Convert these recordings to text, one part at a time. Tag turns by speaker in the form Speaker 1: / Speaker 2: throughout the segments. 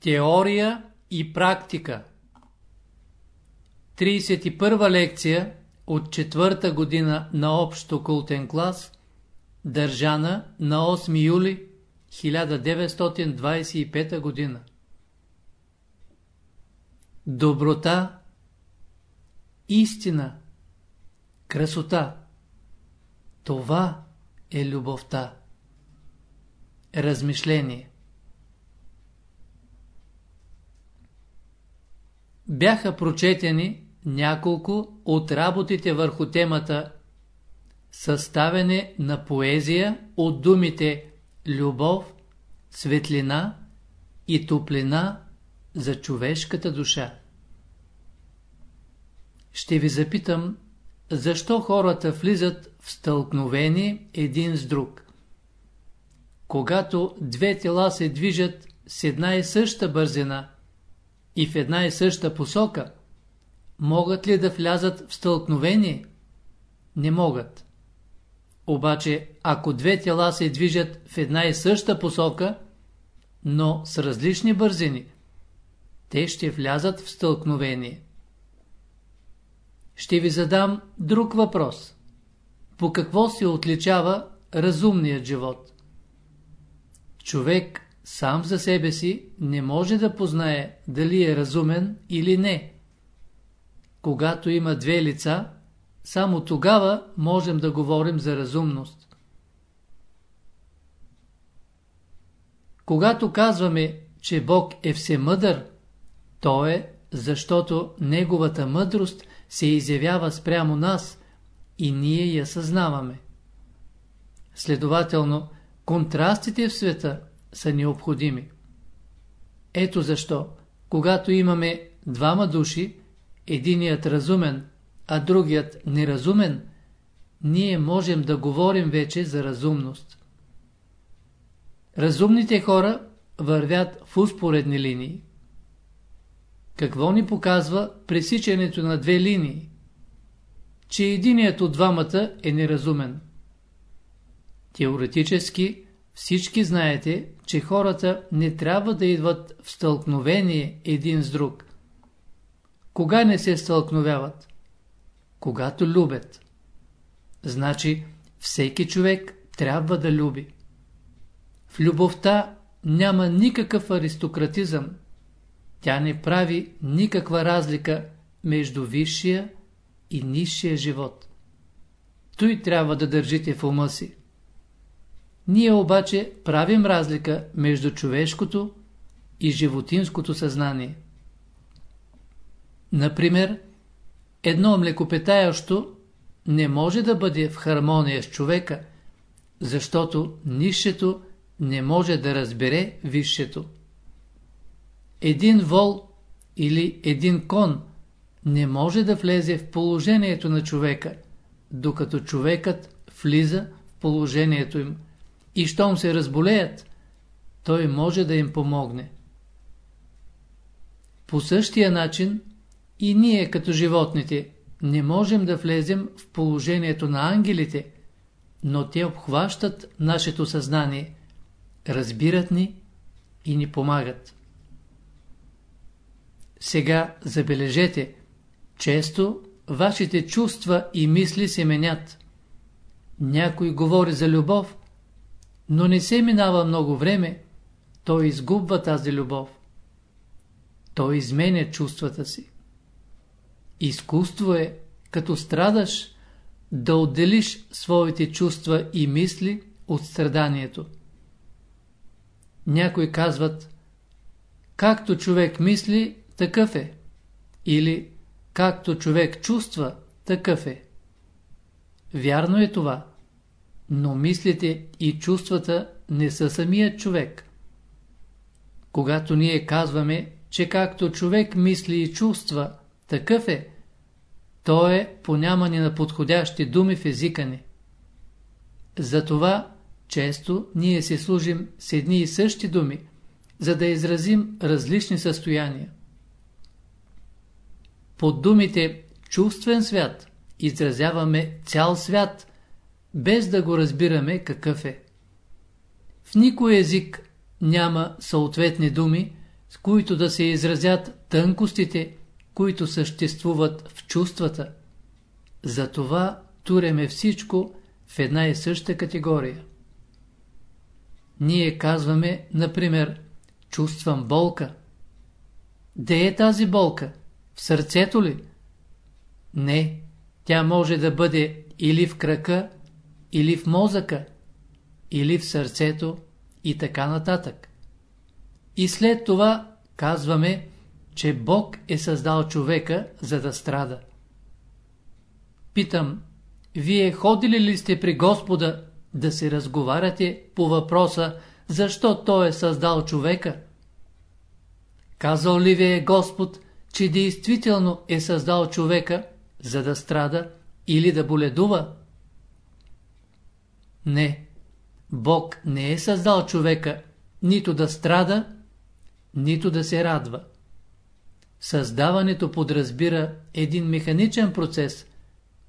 Speaker 1: Теория и практика 31 лекция от четвърта година на общо култен клас, държана на 8 юли 1925 година. Доброта, истина, красота – това е любовта. Размишление Бяха прочетени няколко от работите върху темата Съставяне на поезия от думите любов, светлина и топлина за човешката душа. Ще ви запитам, защо хората влизат в стълкновение един с друг? Когато две тела се движат с една и съща бързина и в една и съща посока, могат ли да влязат в стълкновение? Не могат. Обаче, ако две тела се движат в една и съща посока, но с различни бързини, те ще влязат в стълкновение. Ще ви задам друг въпрос. По какво се отличава разумният живот? Човек сам за себе си не може да познае дали е разумен или не. Когато има две лица, само тогава можем да говорим за разумност. Когато казваме, че Бог е всемъдър, то е, защото Неговата мъдрост се изявява спрямо нас и ние я съзнаваме. Следователно, контрастите в света са необходими. Ето защо, когато имаме двама души, единият разумен, а другият неразумен, ние можем да говорим вече за разумност. Разумните хора вървят в успоредни линии. Какво ни показва пресичането на две линии? Че единият от двамата е неразумен. Теоретически всички знаете, че хората не трябва да идват в стълкновение един с друг. Кога не се стълкновяват? Когато любят. Значи, всеки човек трябва да люби. В любовта няма никакъв аристократизъм. Тя не прави никаква разлика между висшия и нисшия живот. Той трябва да държите в ума си. Ние обаче правим разлика между човешкото и животинското съзнание. Например, едно млекопитаящо не може да бъде в хармония с човека, защото нището не може да разбере висшето. Един вол или един кон не може да влезе в положението на човека, докато човекът влиза в положението им и щом се разболеят, той може да им помогне. По същия начин и ние като животните не можем да влезем в положението на ангелите, но те обхващат нашето съзнание, разбират ни и ни помагат. Сега забележете, често вашите чувства и мисли се менят. Някой говори за любов, но не се минава много време, той изгубва тази любов. Той изменя чувствата си. Изкуство е, като страдаш, да отделиш своите чувства и мисли от страданието. Някои казват, както човек мисли, такъв е. Или, както човек чувства, такъв е. Вярно е това но мислите и чувствата не са самият човек. Когато ние казваме, че както човек мисли и чувства, такъв е, то е по нямане на подходящи думи в езика ни. Затова често ние се служим с едни и същи думи, за да изразим различни състояния. Под думите чувствен свят изразяваме цял свят, без да го разбираме какъв е. В никой език няма съответни думи, с които да се изразят тънкостите, които съществуват в чувствата. Затова туреме всичко в една и съща категория. Ние казваме, например, чувствам болка. Де е тази болка? В сърцето ли? Не, тя може да бъде или в крака, или в мозъка, или в сърцето и така нататък. И след това казваме, че Бог е създал човека, за да страда. Питам, вие ходили ли сте при Господа да се разговаряте по въпроса, защо Той е създал човека? Казал ли ви е Господ, че действително е създал човека, за да страда или да боледува? Не, Бог не е създал човека нито да страда, нито да се радва. Създаването подразбира един механичен процес,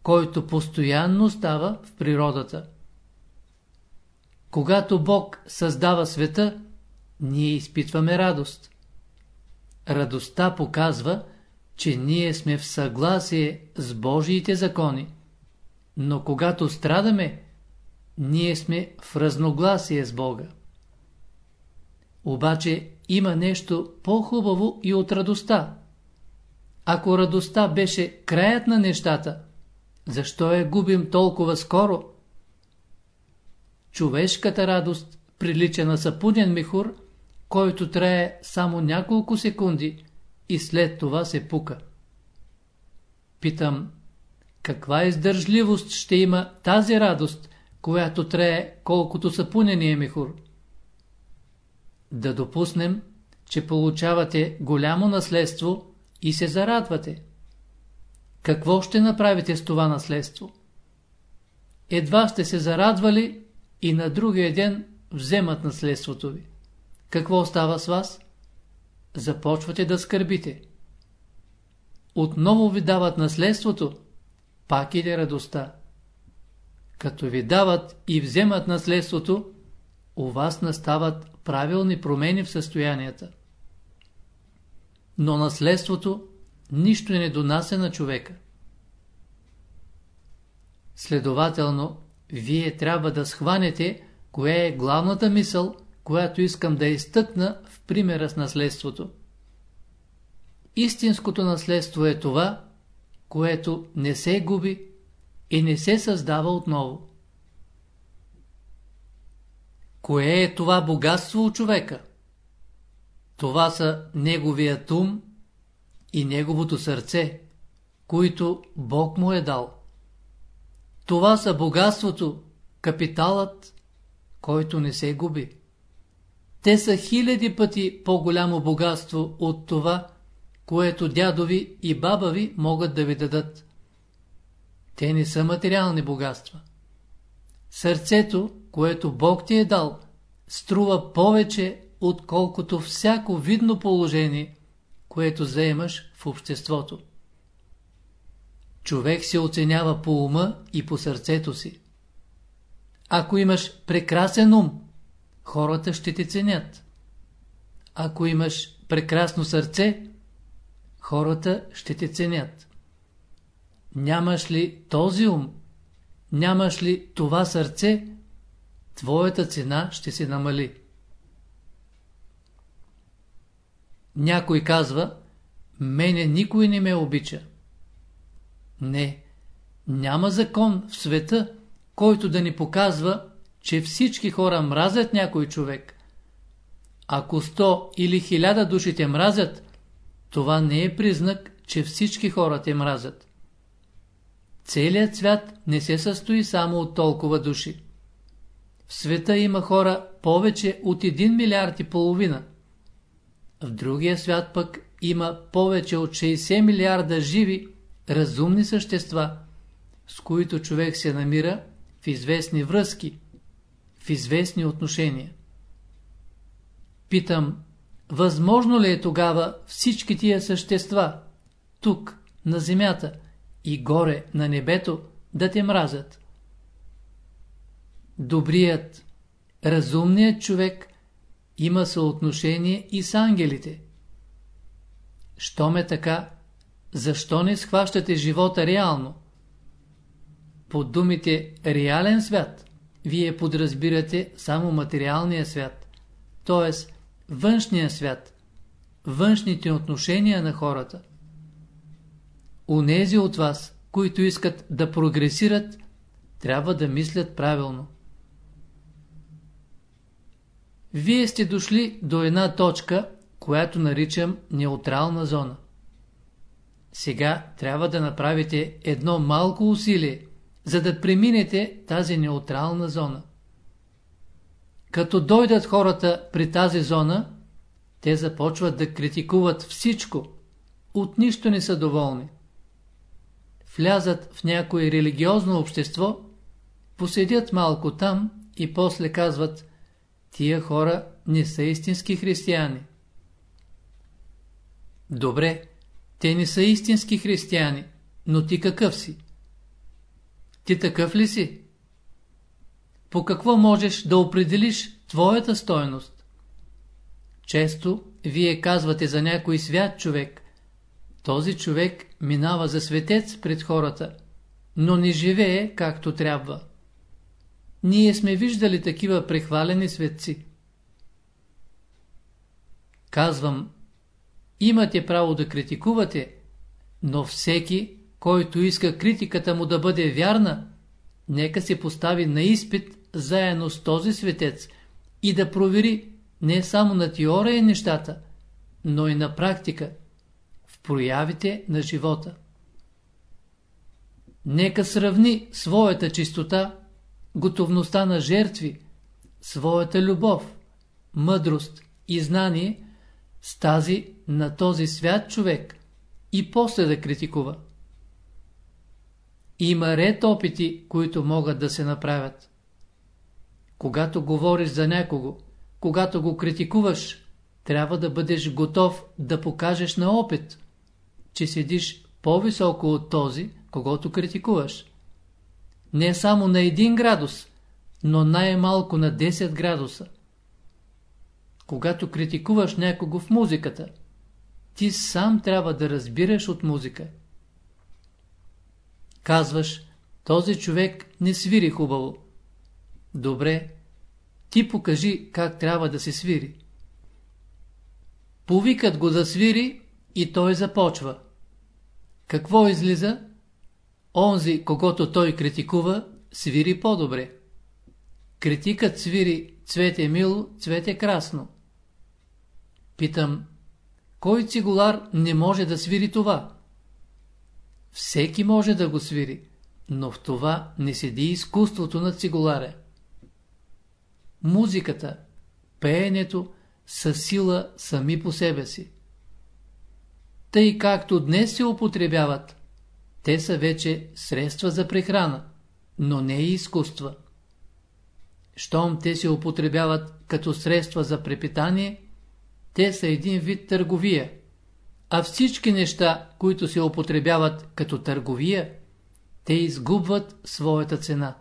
Speaker 1: който постоянно става в природата. Когато Бог създава света, ние изпитваме радост. Радостта показва, че ние сме в съгласие с Божиите закони, но когато страдаме, ние сме в разногласие с Бога. Обаче има нещо по-хубаво и от радостта. Ако радостта беше краят на нещата, защо я губим толкова скоро? Човешката радост прилича на сапунен мехур, който трае само няколко секунди и след това се пука. Питам, каква издържливост ще има тази радост, която трае колкото сапунения мехур? Да допуснем, че получавате голямо наследство и се зарадвате. Какво ще направите с това наследство? Едва сте се зарадвали и на другия ден вземат наследството ви. Какво става с вас? Започвате да скърбите. Отново ви дават наследството, пак иде радостта. Като ви дават и вземат наследството, у вас настават правилни промени в състоянията. Но наследството нищо не донася на човека. Следователно, вие трябва да схванете, кое е главната мисъл, която искам да изтъкна в примера с наследството. Истинското наследство е това, което не се губи и не се създава отново. Кое е това богатство у човека? Това са неговият ум и неговото сърце, които Бог му е дал. Това са богатството, капиталът, който не се губи. Те са хиляди пъти по-голямо богатство от това, което дядови и баба ви могат да ви дадат. Те не са материални богатства. Сърцето, което Бог ти е дал, струва повече, отколкото всяко видно положение, което заемаш в обществото. Човек се оценява по ума и по сърцето си. Ако имаш прекрасен ум, хората ще те ценят. Ако имаш прекрасно сърце, хората ще те ценят. Нямаш ли този ум, нямаш ли това сърце, твоята цена ще се намали. Някой казва, мене никой не ме обича. Не, няма закон в света, който да ни показва, че всички хора мразят някой човек. Ако сто или хиляда души те мразят, това не е признак, че всички хора те мразят. Целият свят не се състои само от толкова души. В света има хора повече от 1 милиард и половина. В другия свят пък има повече от 60 милиарда живи, разумни същества, с които човек се намира в известни връзки, в известни отношения. Питам, възможно ли е тогава всички тия същества, тук, на земята и горе, на небето, да те мразят? Добрият, разумният човек има съотношение и с ангелите – Щом е така, защо не схващате живота реално? Под думите реален свят, вие подразбирате само материалния свят, т.е. външния свят, външните отношения на хората. Унези от вас, които искат да прогресират, трябва да мислят правилно. Вие сте дошли до една точка, която наричам неутрална зона. Сега трябва да направите едно малко усилие, за да преминете тази неутрална зона. Като дойдат хората при тази зона, те започват да критикуват всичко, от нищо не са доволни. Влязат в някое религиозно общество, поседят малко там и после казват, тия хора не са истински християни. Добре, те не са истински християни, но ти какъв си? Ти такъв ли си? По какво можеш да определиш твоята стойност? Често вие казвате за някой свят човек. Този човек минава за светец пред хората, но не живее както трябва. Ние сме виждали такива прехвалени светци. Казвам, имате право да критикувате, но всеки, който иска критиката му да бъде вярна, нека се постави на изпит заедно с този светец и да провери не само на теория нещата, но и на практика, проявите на живота. Нека сравни своята чистота, готовността на жертви, своята любов, мъдрост и знание с тази на този свят човек и после да критикува. Има ред опити, които могат да се направят. Когато говориш за някого, когато го критикуваш, трябва да бъдеш готов да покажеш на опит, че седиш по-високо от този, когато критикуваш. Не само на 1 градус, но най-малко на 10 градуса. Когато критикуваш някого в музиката, ти сам трябва да разбираш от музика. Казваш, този човек не свири хубаво. Добре, ти покажи как трябва да се свири. Повикат го да свири и той започва. Какво излиза? Онзи, когато той критикува, свири по-добре. Критикът свири цвете мило, цвете красно. Питам, кой цигулар не може да свири това? Всеки може да го свири, но в това не седи изкуството на цигуларя. Музиката, пеенето са сила сами по себе си. Тъй както днес се употребяват, те са вече средства за прехрана, но не и изкуства. Щом те се употребяват като средства за препитание, те са един вид търговия, а всички неща, които се употребяват като търговия, те изгубват своята цена.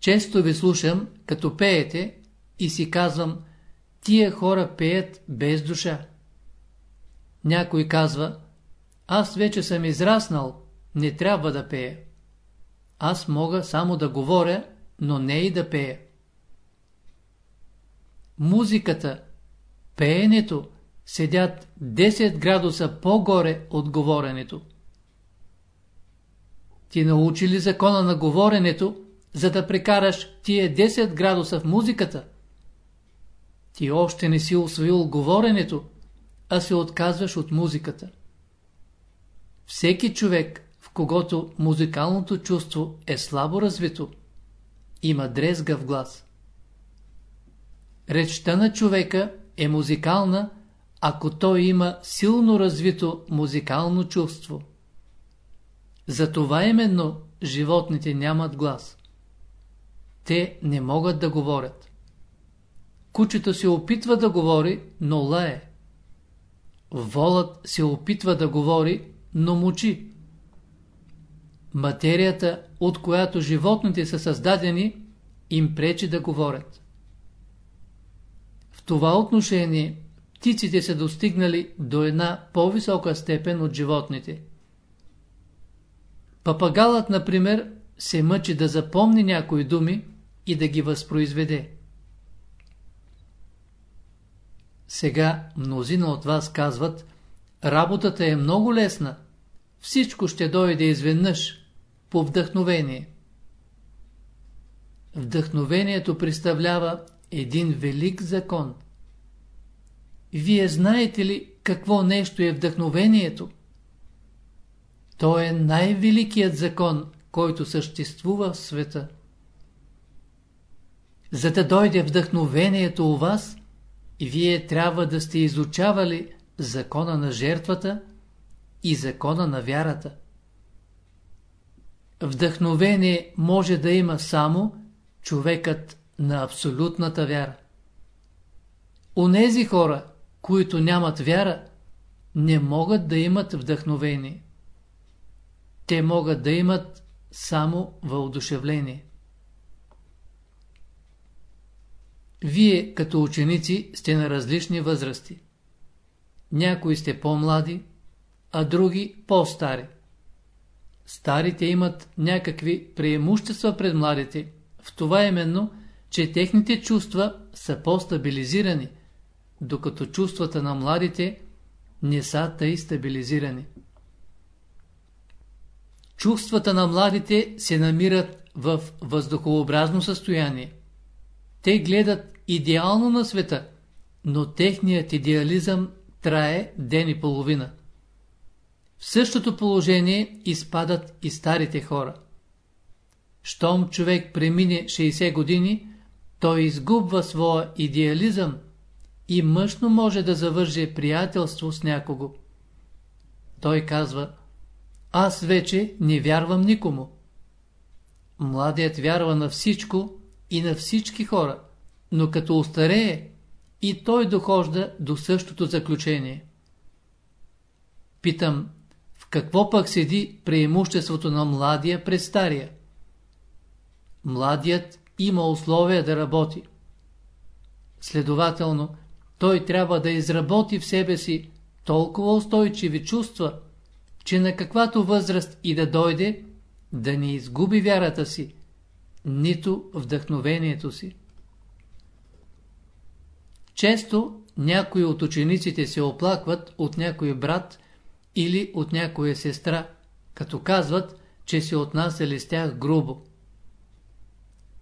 Speaker 1: Често ви слушам, като пеете, и си казвам, тия хора пеят без душа. Някой казва, аз вече съм израснал, не трябва да пея. Аз мога само да говоря, но не и да пея. Музиката, пеенето седят 10 градуса по-горе от говоренето. Ти научи ли закона на говоренето, за да прекараш тия 10 градуса в музиката? Ти още не си освоил говоренето, а се отказваш от музиката. Всеки човек, в когото музикалното чувство е слабо развито, има дрезга в глас. Речта на човека е музикална, ако той има силно развито музикално чувство. Затова именно животните нямат глас. Те не могат да говорят. Кучето се опитва да говори, но лае. Волът се опитва да говори, но мучи. Материята, от която животните са създадени, им пречи да говорят. В това отношение птиците са достигнали до една по-висока степен от животните. Папагалът, например, се мъчи да запомни някои думи и да ги възпроизведе. Сега мнозина от вас казват, работата е много лесна, всичко ще дойде изведнъж, по вдъхновение. Вдъхновението представлява един велик закон. Вие знаете ли какво нещо е вдъхновението? То е най-великият закон, който съществува в света. За да дойде вдъхновението у вас, вие трябва да сте изучавали закона на жертвата и закона на вярата. Вдъхновение може да има само човекът на абсолютната вяра. Онези хора, които нямат вяра, не могат да имат вдъхновение. Те могат да имат само въодушевление. Вие, като ученици, сте на различни възрасти. Някои сте по-млади, а други по-стари. Старите имат някакви преимущества пред младите, в това именно, че техните чувства са по-стабилизирани, докато чувствата на младите не са тъй стабилизирани. Чувствата на младите се намират в въздухообразно състояние. Те гледат идеално на света, но техният идеализъм трае ден и половина. В същото положение изпадат и старите хора. Щом човек премине 60 години, той изгубва своя идеализъм и мъжно може да завърже приятелство с някого. Той казва, аз вече не вярвам никому. Младият вярва на всичко и на всички хора, но като устарее, и той дохожда до същото заключение. Питам, в какво пък седи преимуществото на младия пред стария? Младият има условия да работи. Следователно, той трябва да изработи в себе си толкова устойчиви чувства, че на каквато възраст и да дойде, да не изгуби вярата си, нито вдъхновението си. Често някои от учениците се оплакват от някой брат или от някоя сестра, като казват, че се отнасяли с тях грубо.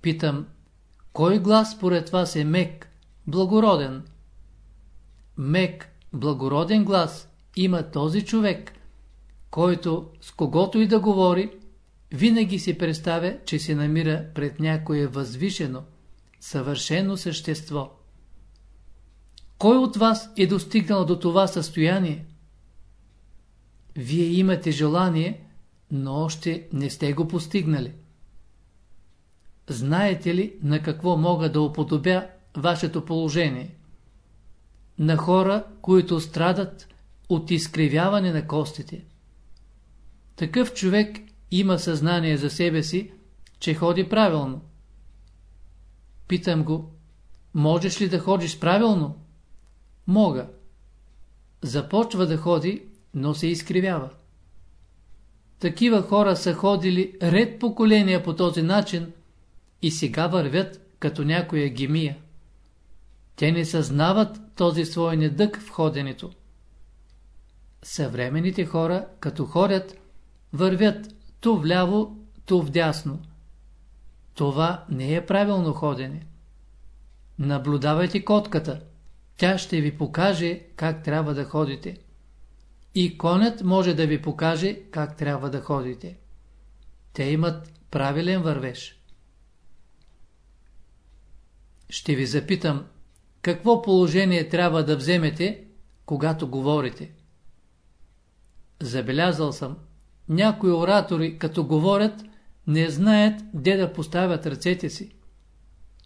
Speaker 1: Питам, кой глас според вас е мек, благороден? Мек, благороден глас има този човек, който с когото и да говори, винаги си представя, че се намира пред някое възвишено, съвършено същество. Кой от вас е достигнал до това състояние? Вие имате желание, но още не сте го постигнали. Знаете ли на какво мога да уподобя вашето положение? На хора, които страдат от изкривяване на костите. Такъв човек има съзнание за себе си, че ходи правилно. Питам го, можеш ли да ходиш правилно? Мога. Започва да ходи, но се изкривява. Такива хора са ходили ред поколения по този начин и сега вървят като някоя гемия. Те не съзнават този свой недък в ходенето. Съвременните хора, като ходят, вървят то вляво, то вдясно. Това не е правилно ходене. Наблюдавайте котката. Тя ще ви покаже как трябва да ходите. И конят може да ви покаже как трябва да ходите. Те имат правилен вървеж. Ще ви запитам, какво положение трябва да вземете, когато говорите? Забелязал съм, някои оратори, като говорят, не знаят де да поставят ръцете си.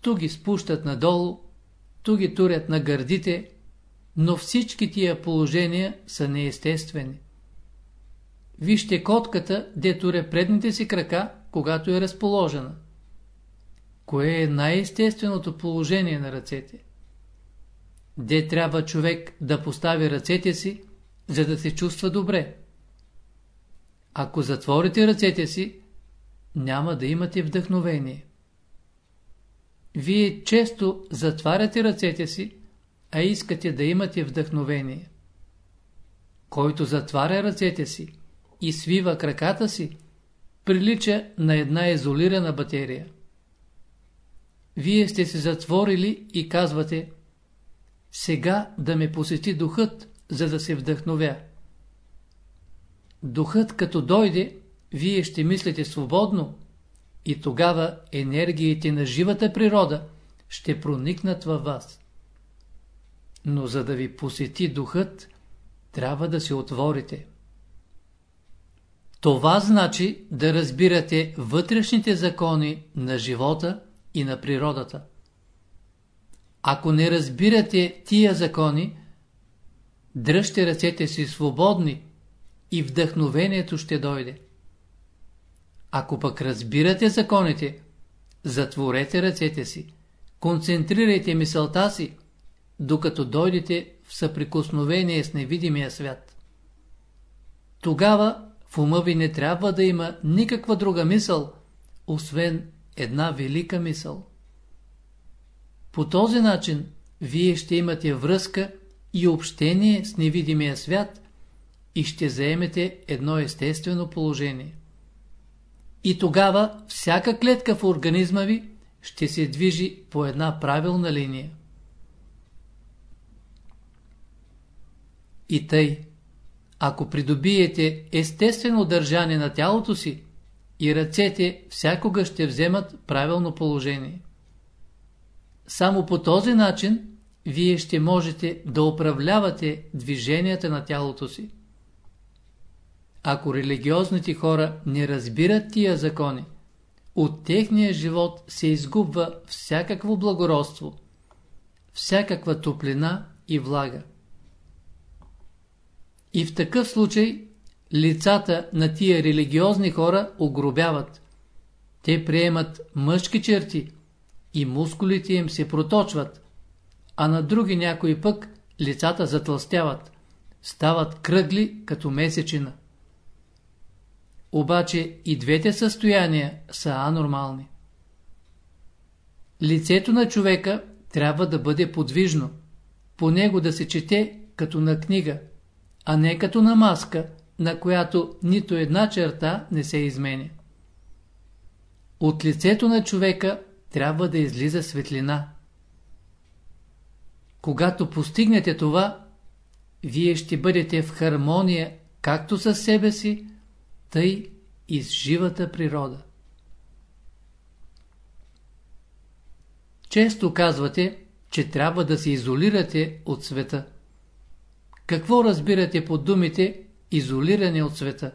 Speaker 1: Ту ги спущат надолу, ту ги турят на гърдите, но всички тия положения са неестествени. Вижте котката, де туре предните си крака, когато е разположена. Кое е най-естественото положение на ръцете? де трябва човек да постави ръцете си, за да се чувства добре. Ако затворите ръцете си, няма да имате вдъхновение. Вие често затваряте ръцете си, а искате да имате вдъхновение. Който затваря ръцете си и свива краката си, прилича на една изолирана батерия. Вие сте се затворили и казвате сега да ме посети духът, за да се вдъхновя. Духът като дойде, вие ще мислите свободно и тогава енергиите на живата природа ще проникнат във вас. Но за да ви посети духът, трябва да се отворите. Това значи да разбирате вътрешните закони на живота и на природата. Ако не разбирате тия закони, дръжте ръцете си свободни и вдъхновението ще дойде. Ако пък разбирате законите, затворете ръцете си, концентрирайте мисълта си, докато дойдете в съприкосновение с невидимия свят. Тогава в ума ви не трябва да има никаква друга мисъл, освен една велика мисъл. По този начин вие ще имате връзка и общение с невидимия свят и ще заемете едно естествено положение. И тогава всяка клетка в организма ви ще се движи по една правилна линия. И тъй, ако придобиете естествено държание на тялото си, и ръцете всякога ще вземат правилно положение. Само по този начин вие ще можете да управлявате движенията на тялото си. Ако религиозните хора не разбират тия закони, от техния живот се изгубва всякакво благородство, всякаква топлина и влага. И в такъв случай лицата на тия религиозни хора огробяват. Те приемат мъжки черти и мускулите им се проточват, а на други някои пък лицата затластяват, стават кръгли като месечина. Обаче и двете състояния са анормални. Лицето на човека трябва да бъде подвижно, по него да се чете като на книга, а не като на маска, на която нито една черта не се изменя. От лицето на човека трябва да излиза светлина. Когато постигнете това, вие ще бъдете в хармония както с себе си, тъй и с живата природа. Често казвате, че трябва да се изолирате от света. Какво разбирате под думите изолиране от света?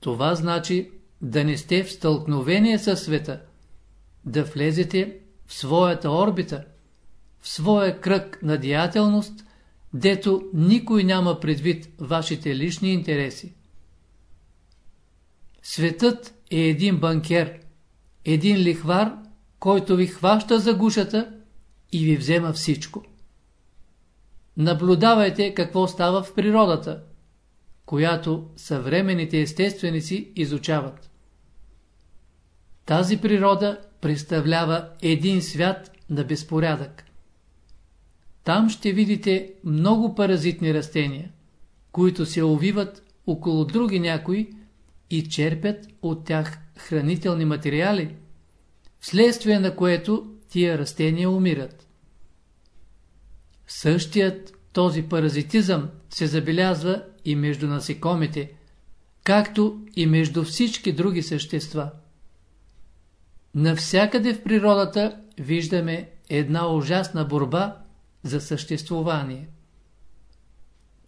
Speaker 1: Това значи да не сте в стълкновение със света, да влезете в своята орбита, в своя кръг на деятелност, дето никой няма предвид вашите лични интереси. Светът е един банкер, един лихвар, който ви хваща за гушата и ви взема всичко. Наблюдавайте какво става в природата, която съвременните естественици изучават. Тази природа представлява един свят на безпорядък. Там ще видите много паразитни растения, които се увиват около други някои и черпят от тях хранителни материали, вследствие на което тия растения умират. Същият този паразитизъм се забелязва и между насекомите, както и между всички други същества. Навсякъде в природата виждаме една ужасна борба за съществуване.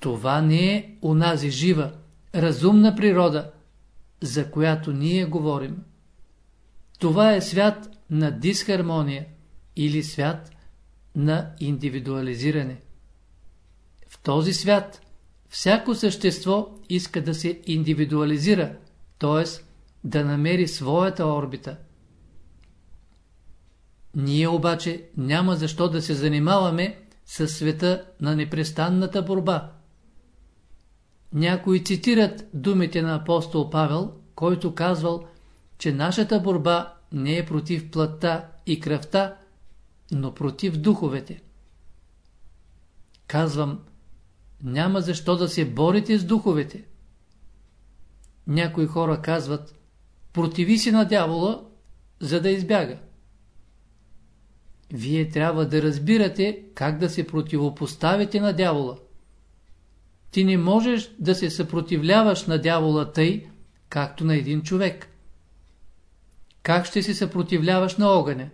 Speaker 1: Това не е унази жива, разумна природа, за която ние говорим. Това е свят на дисхармония или свят на индивидуализиране. В този свят всяко същество иска да се индивидуализира, т.е. да намери своята орбита. Ние обаче няма защо да се занимаваме със света на непрестанната борба. Някои цитират думите на апостол Павел, който казвал, че нашата борба не е против плътта и кръвта, но против духовете. Казвам, няма защо да се борите с духовете. Някои хора казват, противи си на дявола, за да избяга. Вие трябва да разбирате как да се противопоставите на дявола. Ти не можеш да се съпротивляваш на дявола тъй, както на един човек. Как ще се съпротивляваш на огъня?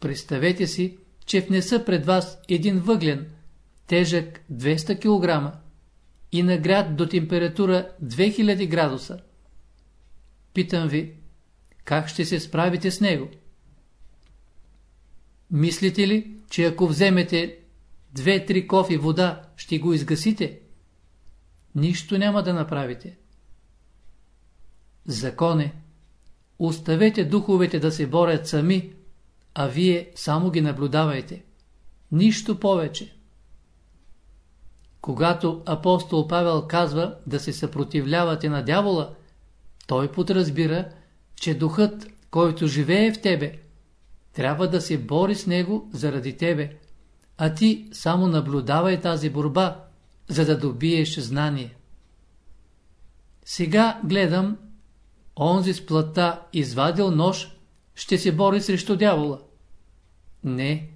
Speaker 1: Представете си, че внеса пред вас един въглен, тежък 200 кг и нагряд до температура 2000 градуса. Питам ви, как ще се справите с него? Мислите ли, че ако вземете две-три кофи вода, ще го изгасите? Нищо няма да направите. Закон е. Оставете духовете да се борят сами, а вие само ги наблюдавайте. Нищо повече. Когато апостол Павел казва да се съпротивлявате на дявола, той подразбира, че духът, който живее в тебе, трябва да се бори с него заради тебе, а ти само наблюдавай тази борба, за да добиеш знание. Сега гледам, онзи с плата извадил нож, ще се бори срещу дявола. Не,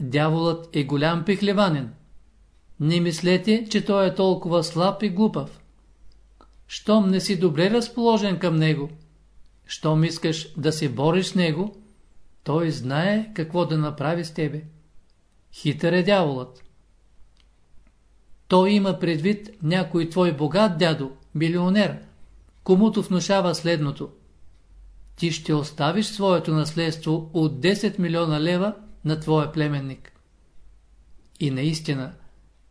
Speaker 1: дяволът е голям пихлеванен. Не мислете, че той е толкова слаб и глупав. Щом не си добре разположен към него, щом искаш да се бориш с него, той знае какво да направи с тебе. Хитър е дяволът. Той има предвид някой твой богат дядо, милионер, комуто внушава следното. Ти ще оставиш своето наследство от 10 милиона лева на твоя племенник. И наистина,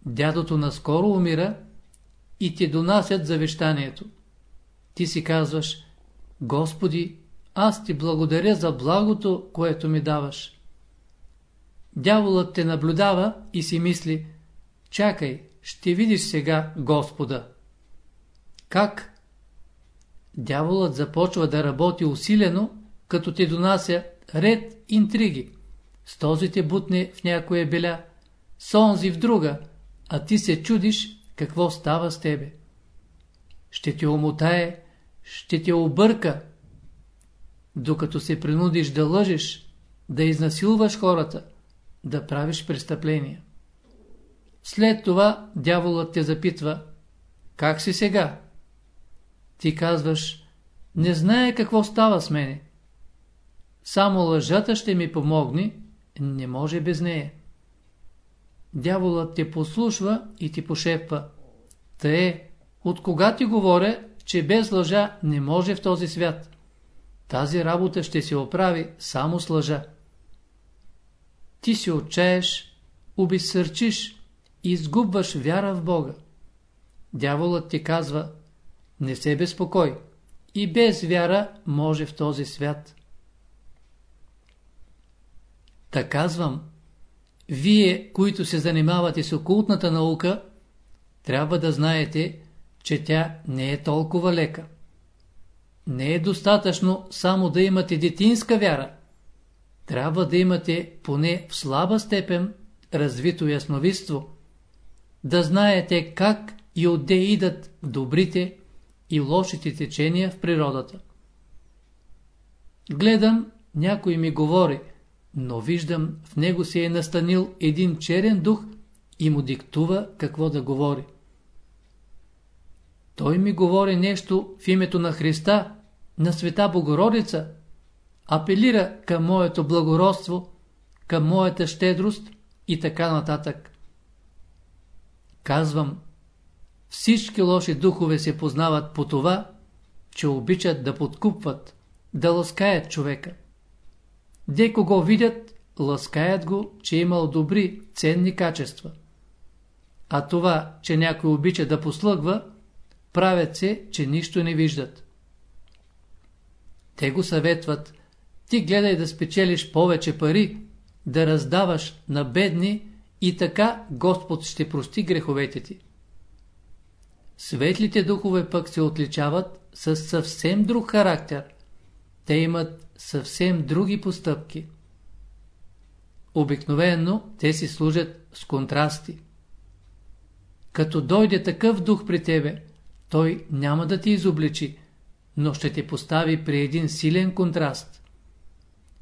Speaker 1: дядото наскоро умира и ти донасят завещанието. Ти си казваш, Господи, аз ти благодаря за благото, което ми даваш. Дяволът те наблюдава и си мисли, чакай, ще видиш сега Господа. Как? Дяволът започва да работи усилено, като ти донася ред интриги. С този те бутне в някоя беля, с онзи в друга, а ти се чудиш какво става с тебе. Ще те омотае, ще те обърка, докато се принудиш да лъжеш, да изнасилваш хората, да правиш престъпления. След това дяволът те запитва, как си сега? Ти казваш, не знае какво става с мене. Само лъжата ще ми помогне, не може без нея. Дяволът те послушва и ти пошепва. Те, от кога ти говоря, че без лъжа не може в този свят? Тази работа ще се оправи само с лъжа. Ти се отчаеш, обесърчиш и изгубваш вяра в Бога. Дяволът ти казва, не се безпокой, и без вяра може в този свят. Та казвам, вие, които се занимавате с окултната наука, трябва да знаете, че тя не е толкова лека. Не е достатъчно само да имате детинска вяра. Трябва да имате поне в слаба степен развито ясновидство. Да знаете как и отде идат добрите и лошите течения в природата. Гледам, някой ми говори, но виждам, в него се е настанил един черен дух и му диктува какво да говори. Той ми говори нещо в името на Христа, на Света Богородица, апелира към моето благородство, към моята щедрост и така нататък. Казвам, всички лоши духове се познават по това, че обичат да подкупват, да ласкаят човека. Де кого видят, ласкаят го, че е имал добри, ценни качества. А това, че някой обича да послъгва, правят се, че нищо не виждат. Те го съветват, ти гледай да спечелиш повече пари, да раздаваш на бедни и така Господ ще прости греховете ти. Светлите духове пък се отличават с съвсем друг характер. Те имат съвсем други постъпки. Обикновено те си служат с контрасти. Като дойде такъв дух при тебе, той няма да ти изобличи, но ще те постави при един силен контраст.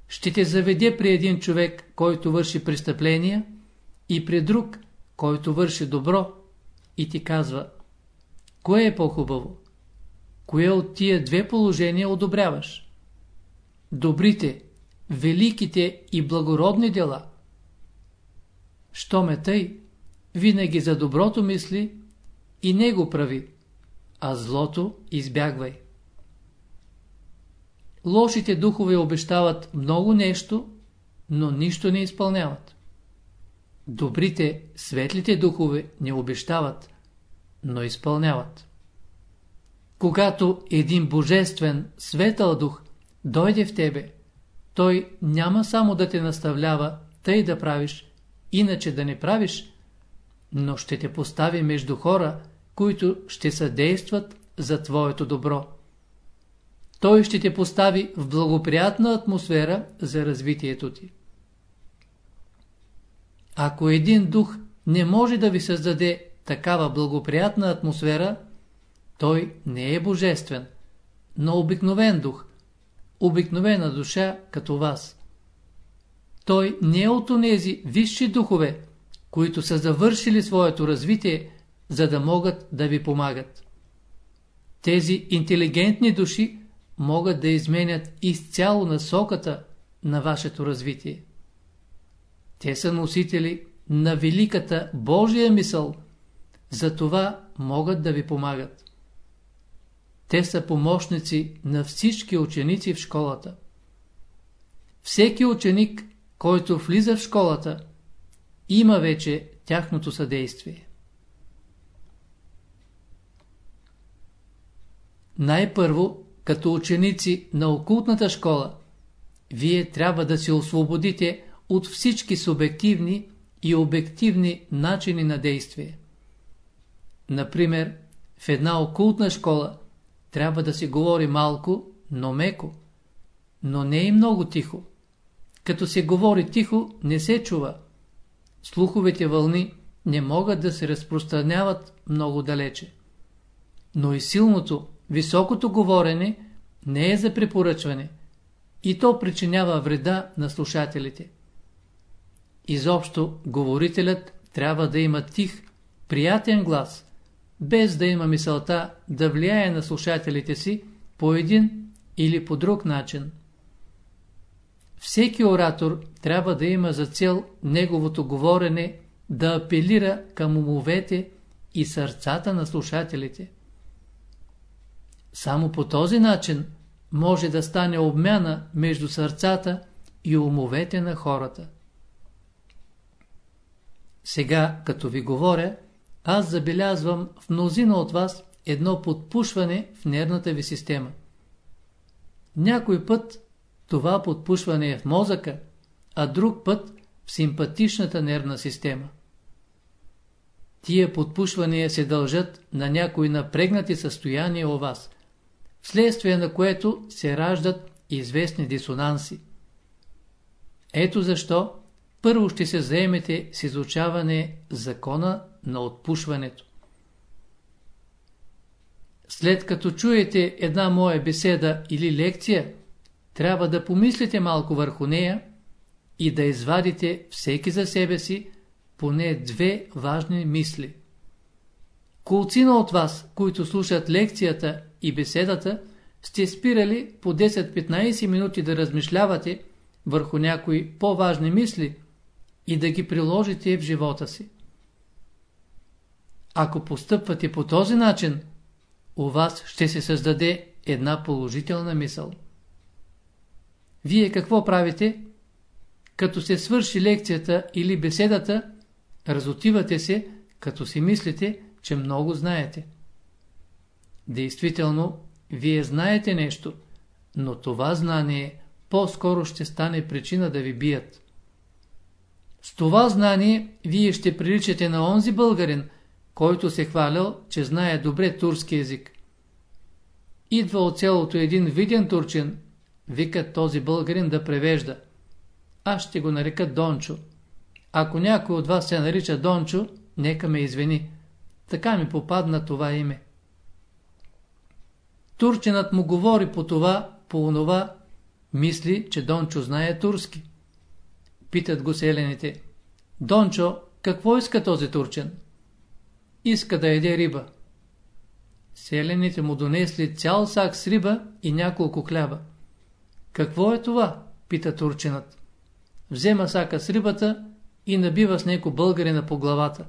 Speaker 1: Ще те заведе при един човек, който върши престъпления, и при друг, който върши добро, и ти казва, кое е по-хубаво? Кое от тия две положения одобряваш? Добрите, великите и благородни дела. Що ме тъй, винаги за доброто мисли и не го прави, а злото избягвай. Лошите духове обещават много нещо, но нищо не изпълняват. Добрите, светлите духове не обещават, но изпълняват. Когато един божествен, светъл дух дойде в тебе, той няма само да те наставлява тъй да правиш, иначе да не правиш, но ще те постави между хора, които ще съдействат за твоето добро. Той ще те постави в благоприятна атмосфера за развитието ти. Ако един дух не може да ви създаде такава благоприятна атмосфера, той не е божествен, но обикновен дух, обикновена душа като вас. Той не е от онези висши духове, които са завършили своето развитие, за да могат да ви помагат. Тези интелигентни души могат да изменят изцяло насоката на вашето развитие. Те са носители на великата Божия мисъл, затова могат да ви помагат. Те са помощници на всички ученици в школата. Всеки ученик, който влиза в школата, има вече тяхното съдействие. Най-първо като ученици на окултната школа, вие трябва да се освободите от всички субективни и обективни начини на действие. Например, в една окултна школа трябва да се говори малко, но меко, но не и много тихо. Като се говори тихо, не се чува. Слуховете вълни не могат да се разпространяват много далече. Но и силното, Високото говорене не е за препоръчване и то причинява вреда на слушателите. Изобщо, говорителят трябва да има тих, приятен глас, без да има мисълта да влияе на слушателите си по един или по друг начин. Всеки оратор трябва да има за цел неговото говорене да апелира към умовете и сърцата на слушателите. Само по този начин може да стане обмяна между сърцата и умовете на хората. Сега, като ви говоря, аз забелязвам в мнозина от вас едно подпушване в нервната ви система. Някой път това подпушване е в мозъка, а друг път в симпатичната нервна система. Тия подпушвания се дължат на някои напрегнати състояния у вас вследствие на което се раждат известни дисонанси. Ето защо първо ще се заемете с изучаване закона на отпушването. След като чуете една моя беседа или лекция, трябва да помислите малко върху нея и да извадите всеки за себе си поне две важни мисли. Колцина от вас, които слушат лекцията и беседата, сте спирали по 10-15 минути да размишлявате върху някои по-важни мисли и да ги приложите в живота си. Ако постъпвате по този начин, у вас ще се създаде една положителна мисъл. Вие какво правите? Като се свърши лекцията или беседата, разотивате се, като си мислите, че много знаете. Действително, вие знаете нещо, но това знание по-скоро ще стане причина да ви бият. С това знание вие ще приличате на онзи българин, който се хвалял, че знае добре турски език. Идва от селото един виден турчин, вика този българин да превежда. Аз ще го нарека Дончо. Ако някой от вас се нарича Дончо, нека ме извини. Така ми попадна това име. Турчинът му говори по това, по онова, мисли, че Дончо знае турски. Питат го селените. Дончо, какво иска този турчен? Иска да еде риба. Селените му донесли цял сак с риба и няколко хляба. Какво е това? Пита турчинът. Взема сака с рибата и набива с него българина по главата.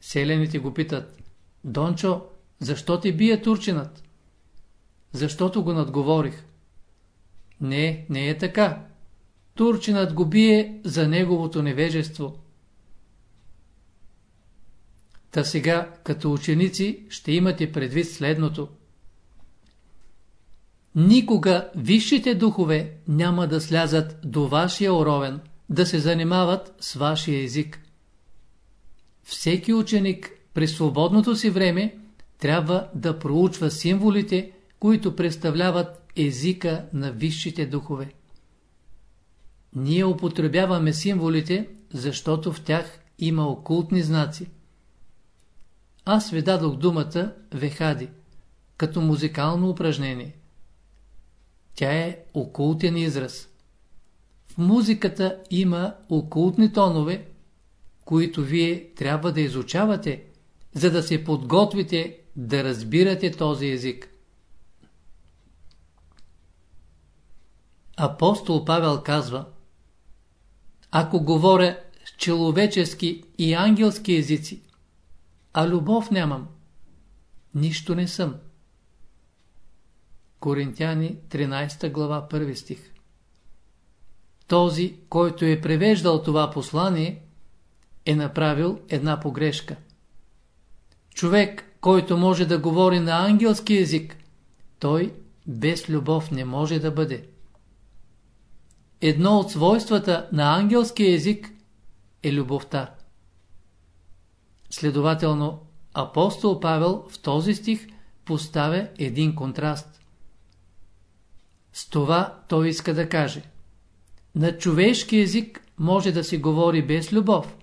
Speaker 1: Селените го питат. Дончо, защо ти бие турчинът? Защото го надговорих. Не, не е така. Турчинът го бие за неговото невежество. Та сега, като ученици, ще имате предвид следното. Никога висшите духове няма да слязат до вашия уровен, да се занимават с вашия език. Всеки ученик през свободното си време трябва да проучва символите, които представляват езика на висшите духове. Ние употребяваме символите, защото в тях има окултни знаци. Аз ви дадох думата Вехади, като музикално упражнение. Тя е окултен израз. В музиката има окултни тонове, които вие трябва да изучавате, за да се подготвите да разбирате този език. Апостол Павел казва Ако говоря с человечески и ангелски езици, а любов нямам, нищо не съм. Коринтяни 13 глава 1 стих Този, който е превеждал това послание, е направил една погрешка. Човек, който може да говори на ангелски език, той без любов не може да бъде. Едно от свойствата на ангелския език е любовта. Следователно, апостол Павел в този стих поставя един контраст. С това той иска да каже. На човешки език може да се говори без любов,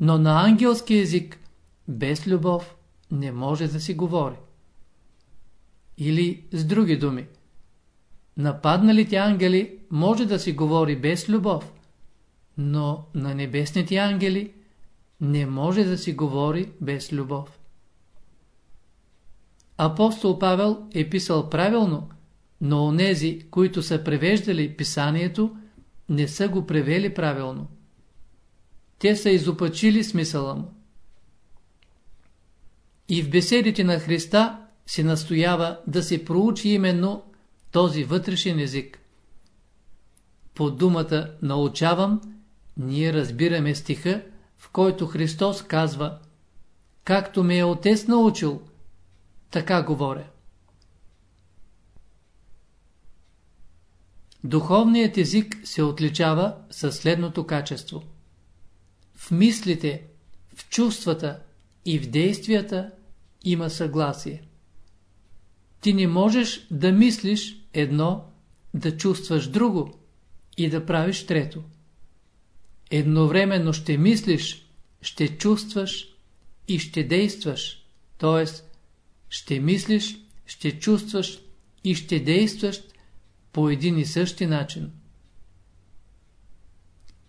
Speaker 1: но на ангелски език без любов не може да се говори. Или с други думи, нападналите ангели може да си говори без любов, но на небесните ангели не може да си говори без любов. Апостол Павел е писал правилно, но онези, които са превеждали писанието, не са го превели правилно. Те са изопачили смисъла му. И в беседите на Христа се настоява да се проучи именно този вътрешен език. По думата научавам, ние разбираме стиха, в който Христос казва Както ме е Отец научил, така говоря. Духовният език се отличава със следното качество. В мислите, в чувствата и в действията има съгласие. Ти не можеш да мислиш едно, да чувстваш друго и да правиш трето. Едновременно ще мислиш, ще чувстваш и ще действаш, т.е. ще мислиш, ще чувстваш и ще действаш по един и същи начин.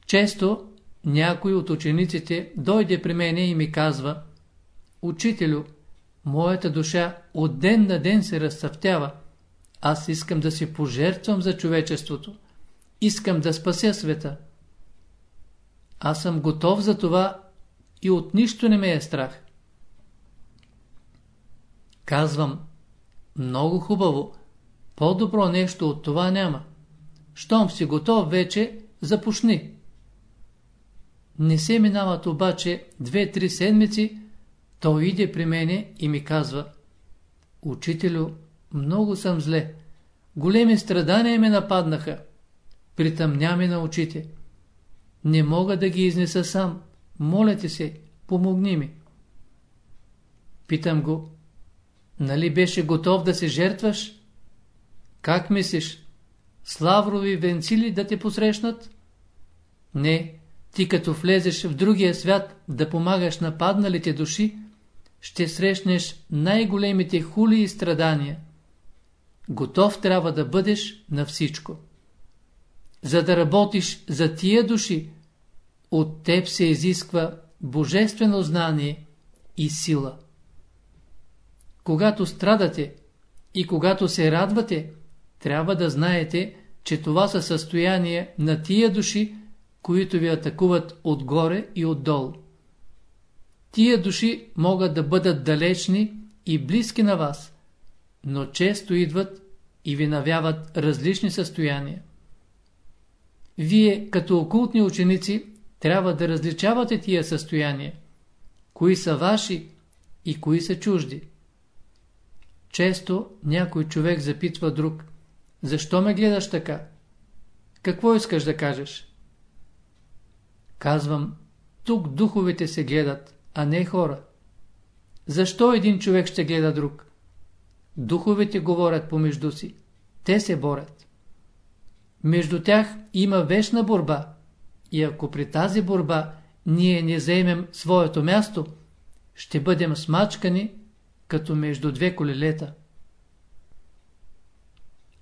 Speaker 1: Често някой от учениците дойде при мене и ми казва Учителю, моята душа от ден на ден се разцъфтява. Аз искам да се пожертвам за човечеството. Искам да спася света. Аз съм готов за това и от нищо не ме е страх. Казвам, много хубаво, по-добро нещо от това няма. Щом си готов вече, започни. Не се минават обаче две-три седмици, той иде при мене и ми казва Учителю, много съм зле. Големи страдания ме нападнаха. Притъмня ми на очите. Не мога да ги изнеса сам. Моля ти се, помогни ми. Питам го, нали беше готов да се жертваш? Как мислиш, славрови венци ли да те посрещнат? Не, ти като влезеш в другия свят да помагаш на падналите души, ще срещнеш най-големите хули и страдания. Готов трябва да бъдеш на всичко. За да работиш за тия души, от теб се изисква божествено знание и сила. Когато страдате и когато се радвате, трябва да знаете, че това са състояния на тия души, които ви атакуват отгоре и отдолу. Тия души могат да бъдат далечни и близки на вас, но често идват и ви навяват различни състояния. Вие, като окултни ученици, трябва да различавате тия състояния, кои са ваши и кои са чужди. Често някой човек запитва друг, защо ме гледаш така? Какво искаш да кажеш? Казвам, тук духовете се гледат, а не хора. Защо един човек ще гледа друг? Духовете говорят помежду си. Те се борят. Между тях има вечна борба. И ако при тази борба ние не заемем своето място, ще бъдем смачкани като между две колелета.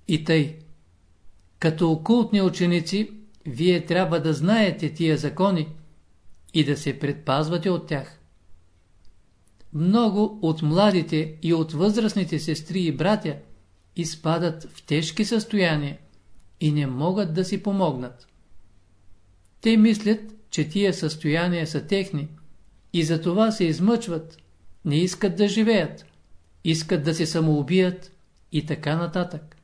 Speaker 1: И тъй, като окултни ученици, вие трябва да знаете тия закони и да се предпазвате от тях. Много от младите и от възрастните сестри и братя изпадат в тежки състояния и не могат да си помогнат. Те мислят, че тия състояния са техни и за това се измъчват, не искат да живеят, искат да се самоубият и така нататък.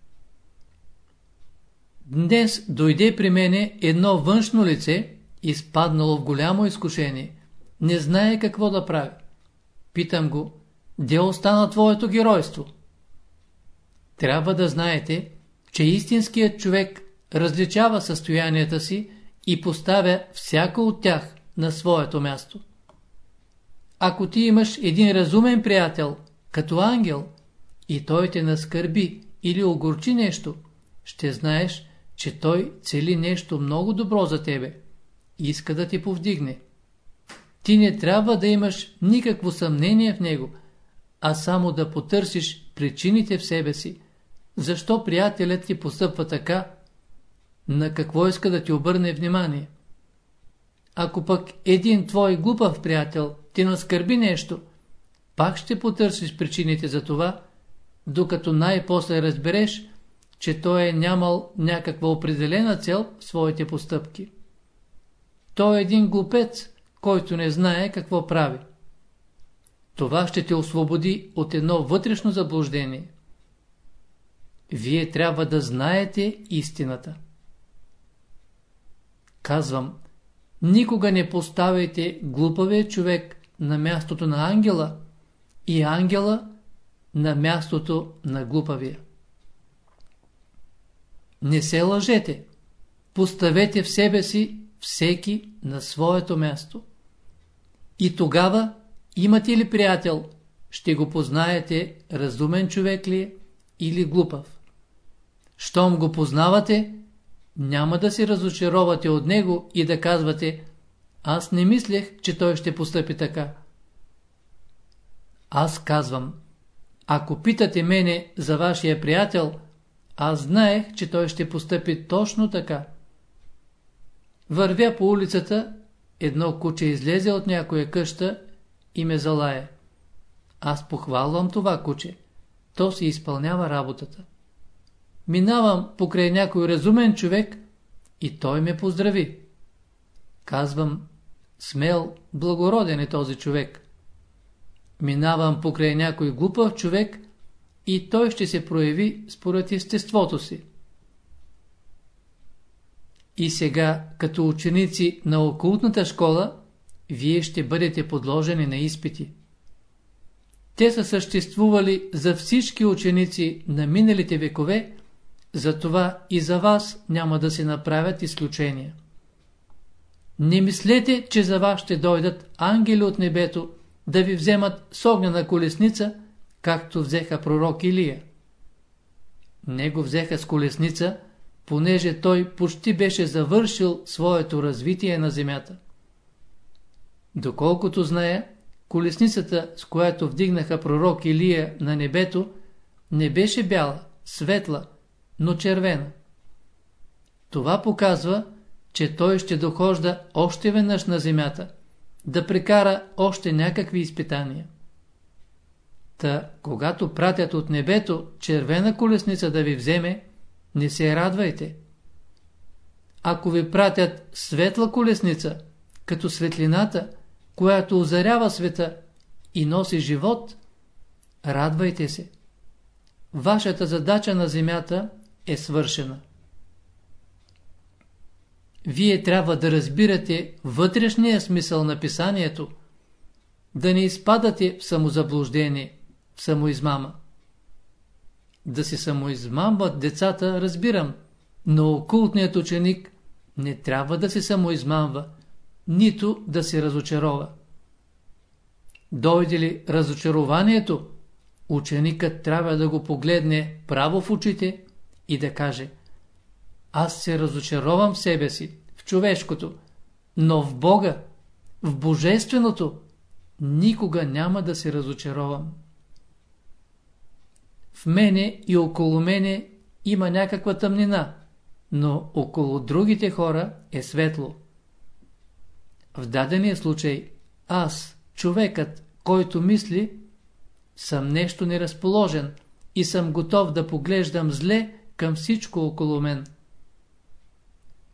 Speaker 1: Днес дойде при мене едно външно лице, изпаднало в голямо изкушение. Не знае какво да прави. Питам го, де остана твоето геройство? Трябва да знаете, че истинският човек различава състоянията си и поставя всяко от тях на своето място. Ако ти имаш един разумен приятел, като ангел, и той те наскърби или огорчи нещо, ще знаеш, че той цели нещо много добро за тебе. Иска да ти повдигне. Ти не трябва да имаш никакво съмнение в него, а само да потърсиш причините в себе си. Защо приятелят ти постъпва така? На какво иска да ти обърне внимание? Ако пък един твой глупав приятел ти наскърби нещо, пак ще потърсиш причините за това, докато най-после разбереш, че той е нямал някаква определена цел в своите постъпки. Той е един глупец, който не знае какво прави. Това ще те освободи от едно вътрешно заблуждение. Вие трябва да знаете истината. Казвам, никога не поставяйте глупавия човек на мястото на ангела и ангела на мястото на глупавия. Не се лъжете. Поставете в себе си всеки на своето място. И тогава, имате ли приятел, ще го познаете разумен човек ли е или глупав. Щом го познавате, няма да се разочаровате от него и да казвате аз не мислех, че той ще постъпи така. Аз казвам, ако питате мене за вашия приятел, аз знаех, че той ще постъпи точно така. Вървя по улицата, едно куче излезе от някоя къща и ме залая. Аз похвалвам това куче. То си изпълнява работата. Минавам покрай някой разумен човек и той ме поздрави. Казвам, смел, благороден е този човек. Минавам покрай някой глупав човек и той ще се прояви според естеството си. И сега, като ученици на окултната школа, вие ще бъдете подложени на изпити. Те са съществували за всички ученици на миналите векове, затова и за вас няма да се направят изключения. Не мислете, че за вас ще дойдат ангели от небето да ви вземат с огнена колесница, както взеха пророк Илия. Него взеха с колесница, понеже той почти беше завършил своето развитие на земята. Доколкото зная, колесницата, с която вдигнаха пророк Илия на небето, не беше бяла, светла, но червена. Това показва, че той ще дохожда още веднъж на земята, да прекара още някакви изпитания. Та, когато пратят от небето червена колесница да ви вземе, не се радвайте. Ако ви пратят светла колесница, като светлината, която озарява света и носи живот, радвайте се. Вашата задача на земята е свършена. Вие трябва да разбирате вътрешния смисъл на писанието, да не изпадате в самозаблуждение, в самоизмама. Да се самоизмамват децата, разбирам, но окултният ученик не трябва да се самоизмамва, нито да се разочарова. Дойде ли разочарованието, ученикът трябва да го погледне право в очите и да каже Аз се разочаровам в себе си, в човешкото, но в Бога, в Божественото, никога няма да се разочаровам. В мене и около мене има някаква тъмнина, но около другите хора е светло. В дадения случай аз, човекът, който мисли, съм нещо неразположен и съм готов да поглеждам зле към всичко около мен.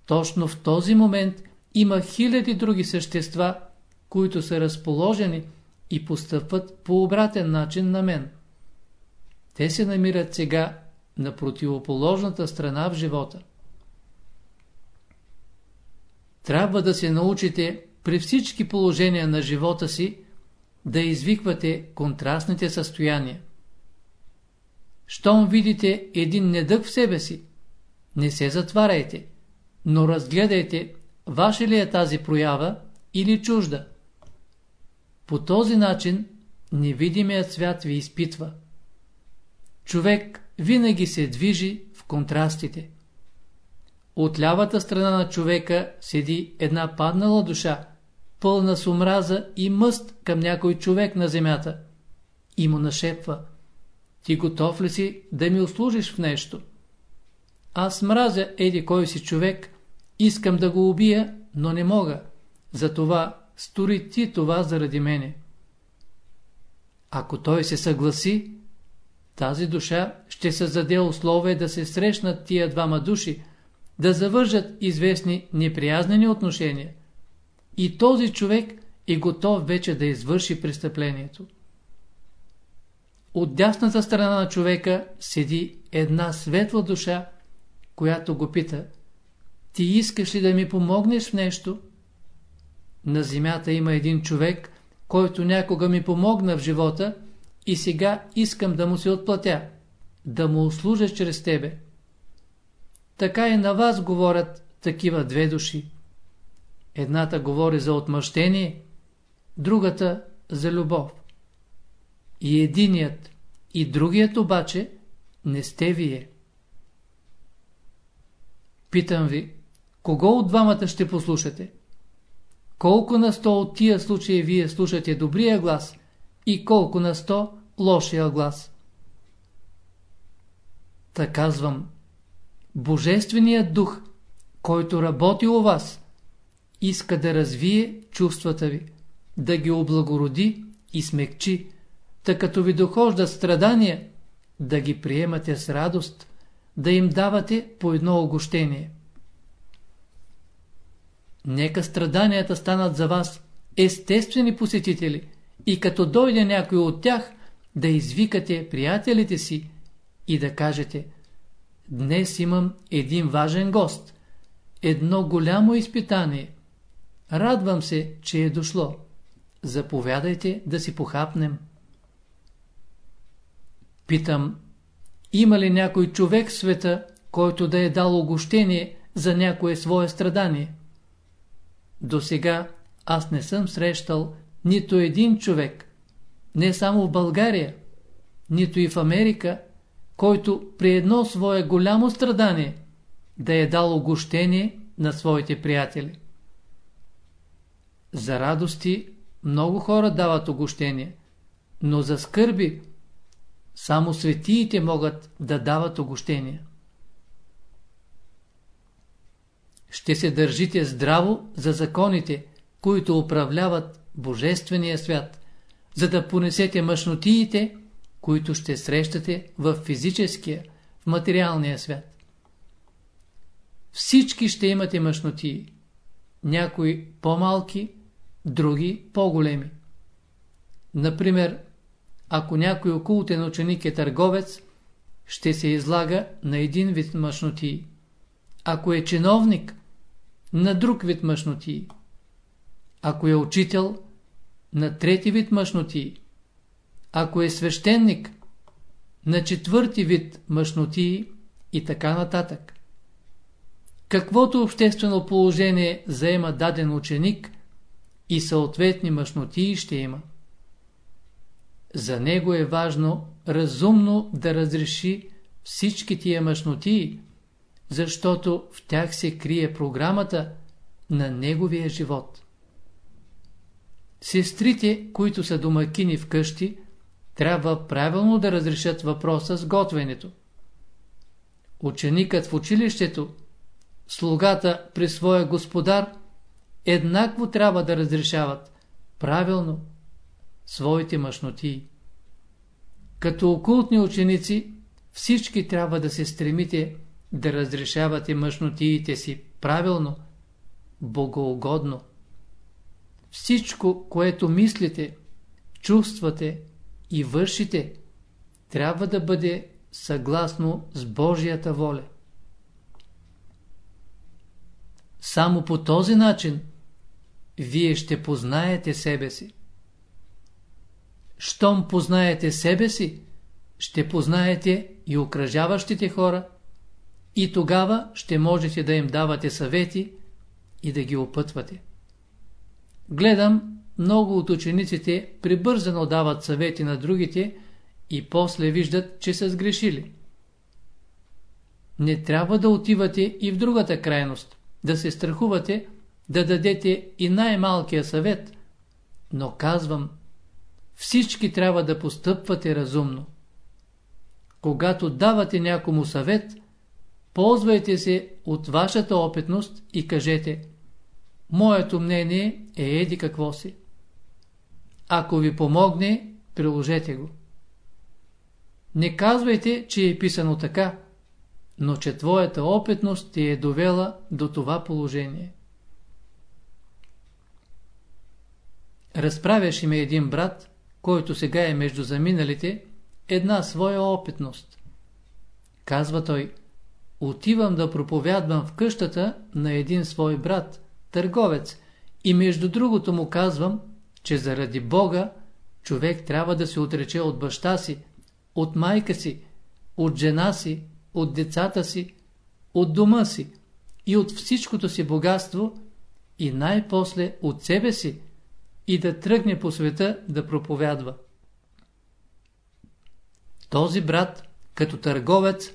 Speaker 1: Точно в този момент има хиляди други същества, които са разположени и постъпват по обратен начин на мен. Те се намират сега на противоположната страна в живота. Трябва да се научите при всички положения на живота си да извиквате контрастните състояния. Щом видите един недък в себе си, не се затваряйте, но разгледайте, ваша ли е тази проява или чужда. По този начин невидимият свят ви изпитва. Човек винаги се движи в контрастите. От лявата страна на човека седи една паднала душа, пълна с омраза и мъст към някой човек на земята. И му нашепва. Ти готов ли си да ми услужиш в нещо? Аз мразя еди кой си човек, искам да го убия, но не мога. Затова стори ти това заради мене. Ако той се съгласи, тази душа ще създаде условие да се срещнат тия двама души, да завържат известни неприязнени отношения. И този човек е готов вече да извърши престъплението. От дясната страна на човека седи една светла душа, която го пита Ти искаш ли да ми помогнеш в нещо? На земята има един човек, който някога ми помогна в живота и сега искам да му се отплатя, да му услужа чрез тебе. Така и на вас говорят такива две души. Едната говори за отмъщение, другата за любов. И единият, и другият обаче не сте вие. Питам ви, кого от двамата ще послушате? Колко на сто от тия случаи вие слушате добрия глас и колко на сто лошия глас? Та казвам, Божественият дух, който работи у вас, иска да развие чувствата ви, да ги облагороди и смекчи, тъй като ви дохожда страдания, да ги приемате с радост, да им давате по едно огощение. Нека страданията станат за вас естествени посетители и като дойде някой от тях, да извикате приятелите си и да кажете Днес имам един важен гост, едно голямо изпитание. Радвам се, че е дошло. Заповядайте да си похапнем. Питам, има ли някой човек в света, който да е дал огощение за някое свое страдание? до сега аз не съм срещал нито един човек, не само в България, нито и в Америка, който при едно свое голямо страдание да е дал огощение на своите приятели. За радости много хора дават огощение, но за скърби само светиите могат да дават огощения. Ще се държите здраво за законите, които управляват Божествения свят, за да понесете мъжнотиите, които ще срещате в физическия, в материалния свят. Всички ще имате мъжнотии, някои по-малки, други по-големи. Например, ако някой окултен ученик е търговец, ще се излага на един вид мъжнотии. Ако е чиновник, на друг вид мъжнотии. Ако е учител, на трети вид мъжнотии. Ако е свещеник, на четвърти вид мъжнотии и така нататък. Каквото обществено положение заема даден ученик и съответни мъжнотии ще има. За него е важно разумно да разреши всички тия мъжнотии, защото в тях се крие програмата на неговия живот. Сестрите, които са домакини в къщи, трябва правилно да разрешат въпроса с готвенето. Ученикът в училището, слугата при своя господар, еднакво трябва да разрешават правилно своите мъжноти. Като окултни ученици, всички трябва да се стремите да разрешавате мъжнотиите си правилно, богоугодно. Всичко, което мислите, чувствате и вършите, трябва да бъде съгласно с Божията воля. Само по този начин вие ще познаете себе си. Щом познаете себе си, ще познаете и окръжаващите хора, и тогава ще можете да им давате съвети и да ги опътвате. Гледам, много от учениците прибързано дават съвети на другите и после виждат, че са сгрешили. Не трябва да отивате и в другата крайност, да се страхувате, да дадете и най-малкия съвет, но казвам, всички трябва да постъпвате разумно. Когато давате някому съвет, ползвайте се от вашата опитност и кажете Моето мнение е еди какво си. Ако ви помогне, приложете го. Не казвайте, че е писано така, но че твоята опитност ти е довела до това положение. Разправяше ми един брат, който сега е между заминалите, една своя опитност. Казва той, отивам да проповядвам в къщата на един свой брат, търговец, и между другото му казвам, че заради Бога човек трябва да се отрече от баща си, от майка си, от жена си, от децата си, от дома си и от всичкото си богатство и най-после от себе си и да тръгне по света да проповядва. Този брат, като търговец,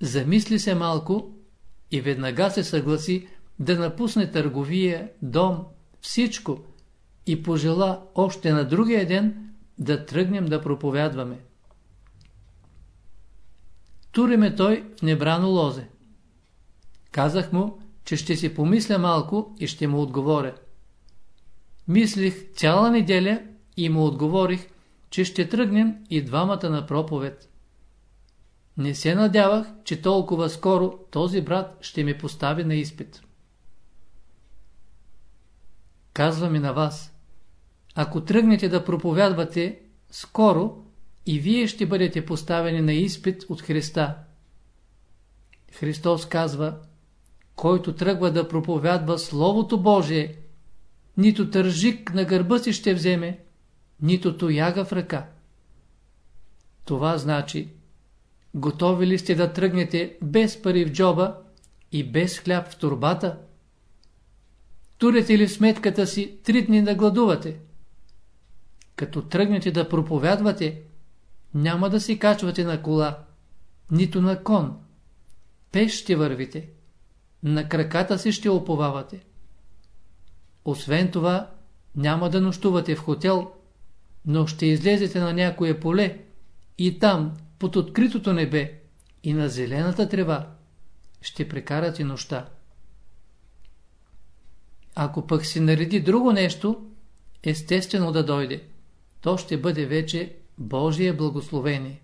Speaker 1: замисли се малко и веднага се съгласи да напусне търговия, дом, всичко и пожела още на другия ден да тръгнем да проповядваме. Туриме той в небрано лозе. Казах му, че ще си помисля малко и ще му отговоря. Мислих цяла неделя и му отговорих, че ще тръгнем и двамата на проповед. Не се надявах, че толкова скоро този брат ще ме постави на изпит. Казвам и на вас, ако тръгнете да проповядвате скоро, и вие ще бъдете поставени на изпит от Христа. Христос казва, който тръгва да проповядва Словото Божие, нито тържик на гърба си ще вземе, нито тояга в ръка. Това значи, готови ли сте да тръгнете без пари в джоба и без хляб в турбата? Турете ли сметката си три дни да гладувате? Като тръгнете да проповядвате, няма да си качвате на кола, нито на кон. Пеш ще вървите. На краката си ще оповавате. Освен това, няма да нощувате в хотел, но ще излезете на някое поле и там, под откритото небе и на зелената трева, ще прекарате нощта. Ако пък си нареди друго нещо, естествено да дойде. То ще бъде вече Божие благословение.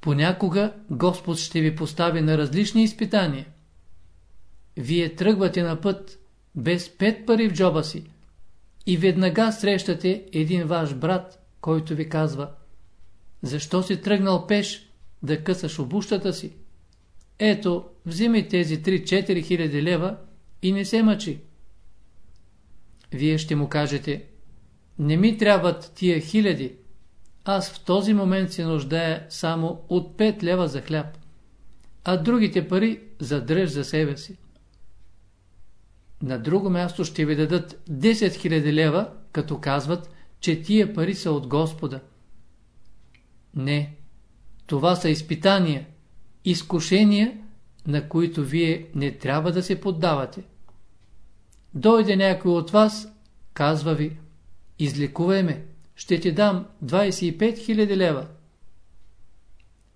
Speaker 1: Понякога Господ ще ви постави на различни изпитания. Вие тръгвате на път без пет пари в джоба си и веднага срещате един ваш брат, който ви казва Защо си тръгнал пеш да късаш обущата си? Ето, вземи тези 3-4 хиляди лева и не се мъчи. Вие ще му кажете Не ми трябват тия хиляди, аз в този момент се нуждая само от 5 лева за хляб, а другите пари задръж за себе си. На друго място ще ви дадат 10 000 лева, като казват, че тия пари са от Господа. Не, това са изпитания, изкушения, на които вие не трябва да се поддавате. Дойде някой от вас, казва ви, излекувай ме ще ти дам 25 000 лева.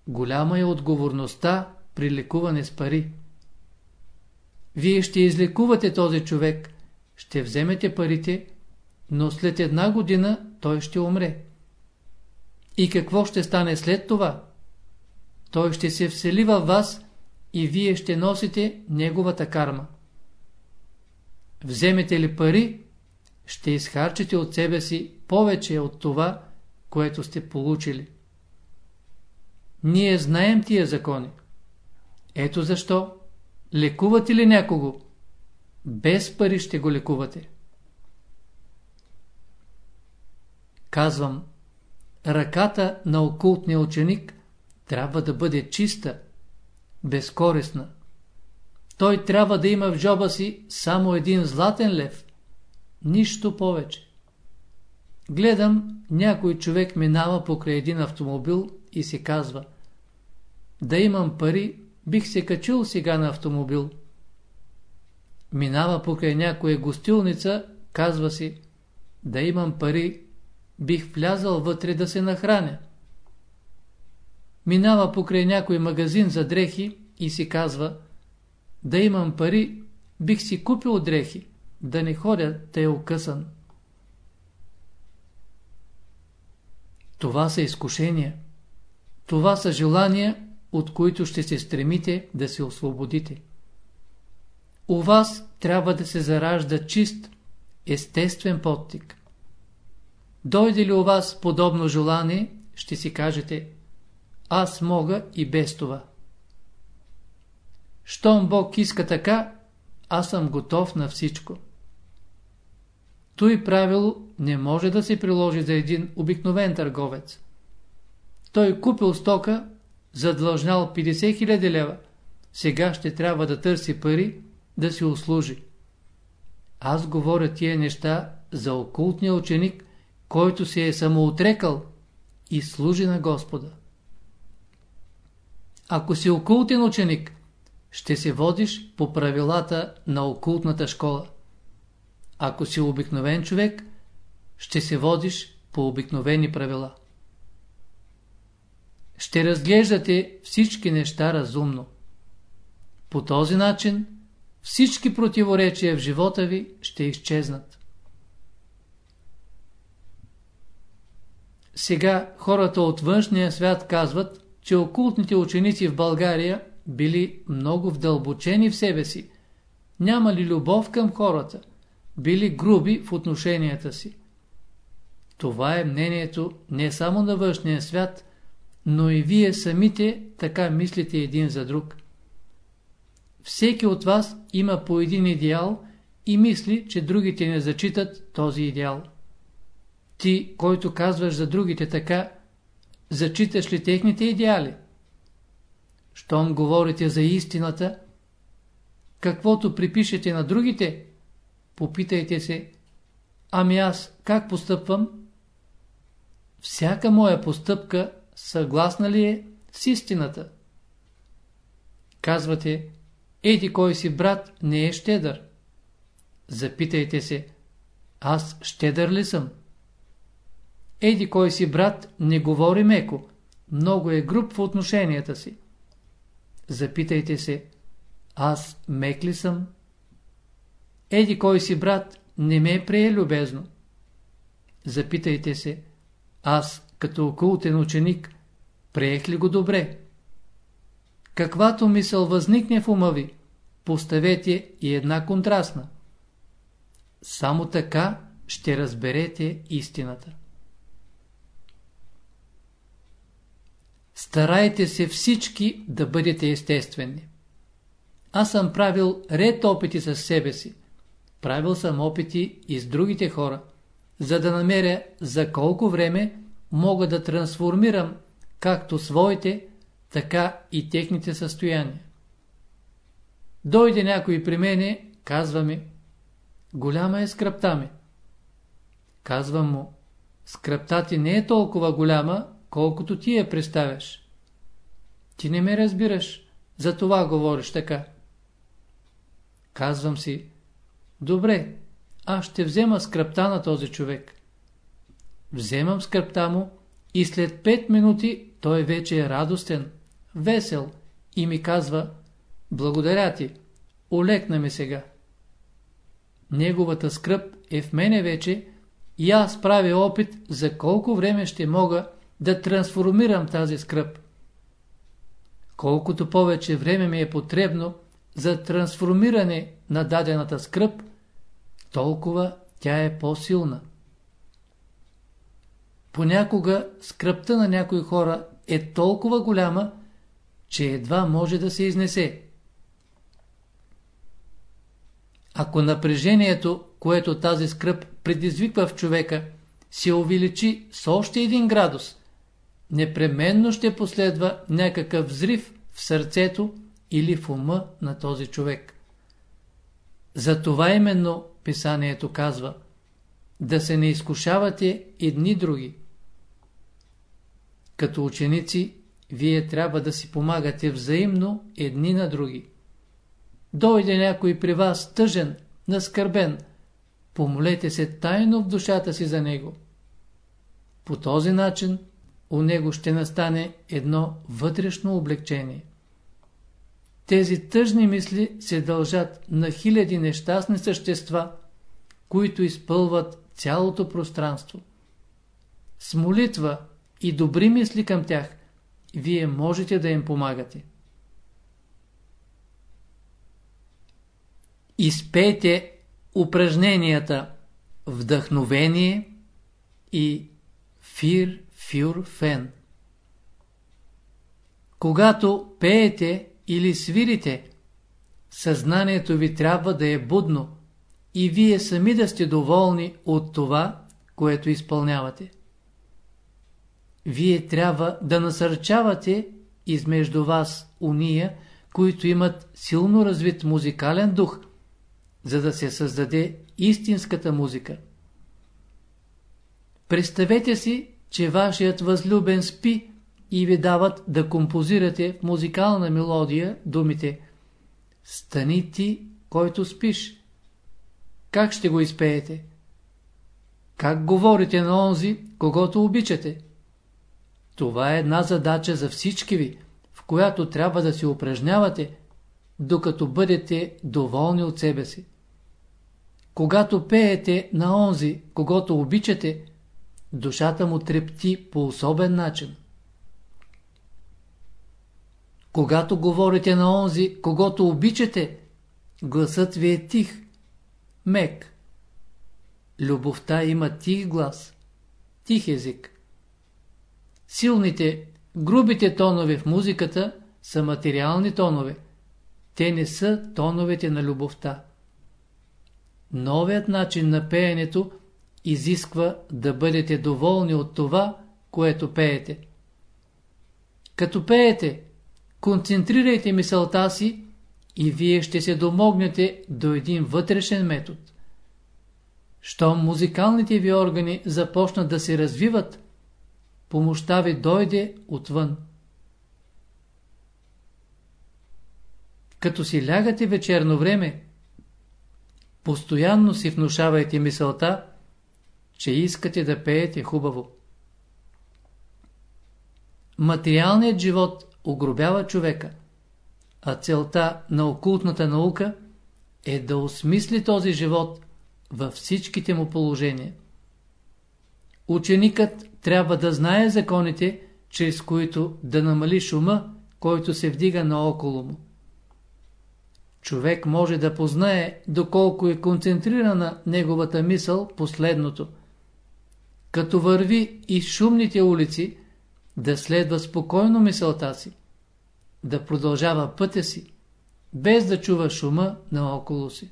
Speaker 1: Голяма е отговорността при лекуване с пари. Вие ще излекувате този човек, ще вземете парите, но след една година той ще умре. И какво ще стане след това? Той ще се всели във вас и вие ще носите неговата карма. Вземете ли пари, ще изхарчите от себе си повече от това, което сте получили. Ние знаем тия закони. Ето защо. Лекувате ли някого? Без пари ще го лекувате. Казвам, ръката на окултния ученик трябва да бъде чиста, безкорисна. Той трябва да има в джоба си само един златен лев, нищо повече. Гледам, някой човек минава покрай един автомобил и си казва Да имам пари, бих се качил сега на автомобил. Минава покрай някоя гостилница, казва си Да имам пари, бих влязал вътре да се нахраня. Минава покрай някой магазин за дрехи и си казва Да имам пари, бих си купил дрехи, да не ходя тъй окъсан. Това са изкушения. Това са желания, от които ще се стремите да се освободите. У вас трябва да се заражда чист, естествен подтик. Дойде ли у вас подобно желание, ще си кажете Аз мога и без това. Щом Бог иска така, аз съм готов на всичко. Той правило не може да се приложи за един обикновен търговец. Той купил стока, задлъжнял 50 000 лева, сега ще трябва да търси пари, да си услужи. Аз говоря тия неща за окултния ученик, който се е самоотрекал и служи на Господа. Ако си окултен ученик, ще се водиш по правилата на окултната школа. Ако си обикновен човек, ще се водиш по обикновени правила. Ще разглеждате всички неща разумно. По този начин всички противоречия в живота ви ще изчезнат. Сега хората от външния свят казват, че окултните ученици в България били много вдълбочени в себе си, няма ли любов към хората, били груби в отношенията си. Това е мнението не само на външния свят, но и вие самите така мислите един за друг. Всеки от вас има по един идеал и мисли, че другите не зачитат този идеал. Ти, който казваш за другите така, зачиташ ли техните идеали? Щом говорите за истината, каквото припишете на другите, попитайте се, ами аз как постъпвам? Всяка моя постъпка съгласна ли е с истината? Казвате, еди кой си брат не е щедър. Запитайте се, аз щедър ли съм? Еди кой си брат не говори меко, много е груб в отношенията си. Запитайте се, аз мек ли съм? Еди кой си брат не ме е прие любезно. Запитайте се, аз като окултен ученик приех ли го добре? Каквато мисъл възникне в ума ви, поставете и една контрастна. Само така ще разберете истината. Старайте се всички да бъдете естествени. Аз съм правил ред опити с себе си. Правил съм опити и с другите хора, за да намеря за колко време мога да трансформирам както своите, така и техните състояния. Дойде някой при мене, казва ми, голяма е скръпта ми. Казвам му, скръпта ти не е толкова голяма, колкото ти я представяш. Ти не ме разбираш, за това говориш така. Казвам си, добре, аз ще взема скръпта на този човек. Вземам скръпта му и след 5 минути той вече е радостен, весел и ми казва, благодаря ти, олекна ми сега. Неговата скръп е в мене вече и аз правя опит за колко време ще мога да трансформирам тази скръп. Колкото повече време ми е потребно за трансформиране на дадената скръп, толкова тя е по-силна. Понякога скръпта на някои хора е толкова голяма, че едва може да се изнесе. Ако напрежението, което тази скръп предизвиква в човека, се увеличи с още един градус, непременно ще последва някакъв взрив в сърцето или в ума на този човек. За това именно писанието казва да се не изкушавате едни други. Като ученици, вие трябва да си помагате взаимно едни на други. Дойде някой при вас тъжен, наскърбен, помолете се тайно в душата си за него. По този начин у него ще настане едно вътрешно облегчение. Тези тъжни мисли се дължат на хиляди нещастни същества, които изпълват цялото пространство. С молитва и добри мисли към тях, вие можете да им помагате. Изпейте упражненията вдъхновение и фир фюр фен. Когато пеете или свирите, съзнанието ви трябва да е будно и вие сами да сте доволни от това, което изпълнявате. Вие трябва да насърчавате измежду вас уния, които имат силно развит музикален дух, за да се създаде истинската музика. Представете си, че вашият възлюбен спи и ви дават да композирате в музикална мелодия думите «Стани ти, който спиш». Как ще го изпеете? Как говорите на онзи, когато обичате? Това е една задача за всички ви, в която трябва да се упражнявате, докато бъдете доволни от себе си. Когато пеете на онзи, когато обичате, душата му трепти по особен начин. Когато говорите на онзи, когато обичате, гласът ви е тих, мек. Любовта има тих глас, тих език. Силните, грубите тонове в музиката са материални тонове. Те не са тоновете на любовта. Новият начин на пеенето изисква да бъдете доволни от това, което пеете. Като пеете, концентрирайте мисълта си и вие ще се домогнете до един вътрешен метод. Щом музикалните ви органи започнат да се развиват, помощта ви дойде отвън. Като си лягате вечерно време, постоянно си внушавайте мисълта, че искате да пеете хубаво. Материалният живот огробява човека, а целта на окултната наука е да осмисли този живот във всичките му положения. Ученикът трябва да знае законите, чрез които да намали шума, който се вдига наоколо му. Човек може да познае доколко е концентрирана неговата мисъл последното. Като върви из шумните улици, да следва спокойно мисълта си, да продължава пътя си, без да чува шума наоколо си.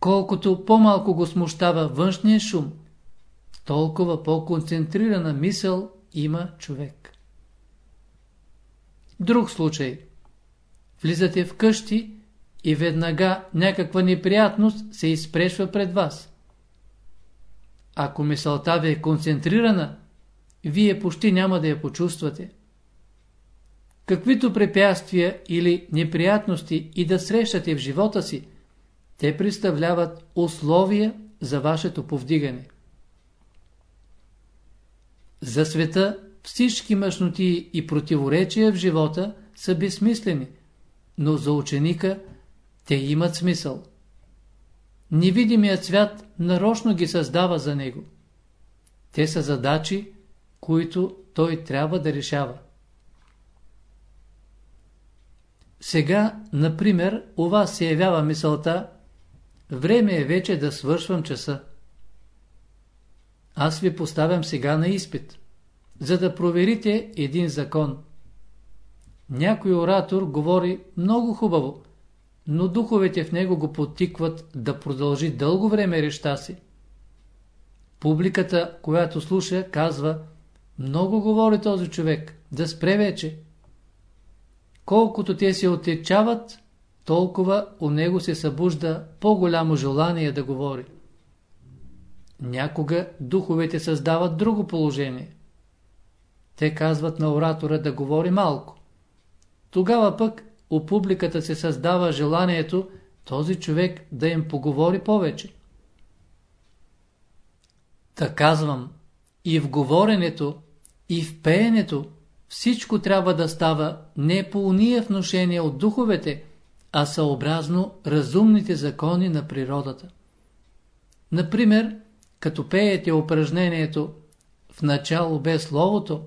Speaker 1: Колкото по-малко го смущава външния шум, толкова по-концентрирана мисъл има човек. Друг случай. Влизате в къщи и веднага някаква неприятност се изпрешва пред вас. Ако мисълта ви е концентрирана, вие почти няма да я почувствате. Каквито препятствия или неприятности и да срещате в живота си, те представляват условия за вашето повдигане. За света всички мъжноти и противоречия в живота са безсмислени, но за ученика те имат смисъл. Невидимият свят нарочно ги създава за него. Те са задачи, които той трябва да решава. Сега, например, у вас се явява мисълта Време е вече да свършвам часа. Аз ви поставям сега на изпит, за да проверите един закон. Някой оратор говори много хубаво, но духовете в него го потикват да продължи дълго време реща си. Публиката, която слуша, казва много говори този човек, да спре вече. Колкото те се отечават, толкова у него се събужда по-голямо желание да говори. Някога духовете създават друго положение. Те казват на оратора да говори малко. Тогава пък у публиката се създава желанието този човек да им поговори повече. Та казвам, и в говоренето, и в пеенето всичко трябва да става не по уния вношения от духовете, а съобразно разумните закони на природата. Например, като пеете упражнението в начало без словото,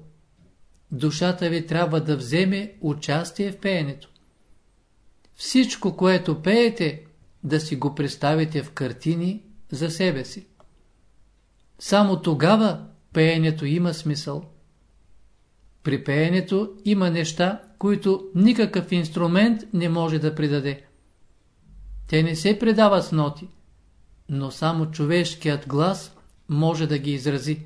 Speaker 1: душата ви трябва да вземе участие в пеенето. Всичко, което пеете, да си го представите в картини за себе си. Само тогава пеенето има смисъл. При пеенето има неща, които никакъв инструмент не може да придаде. Те не се предават с ноти, но само човешкият глас може да ги изрази.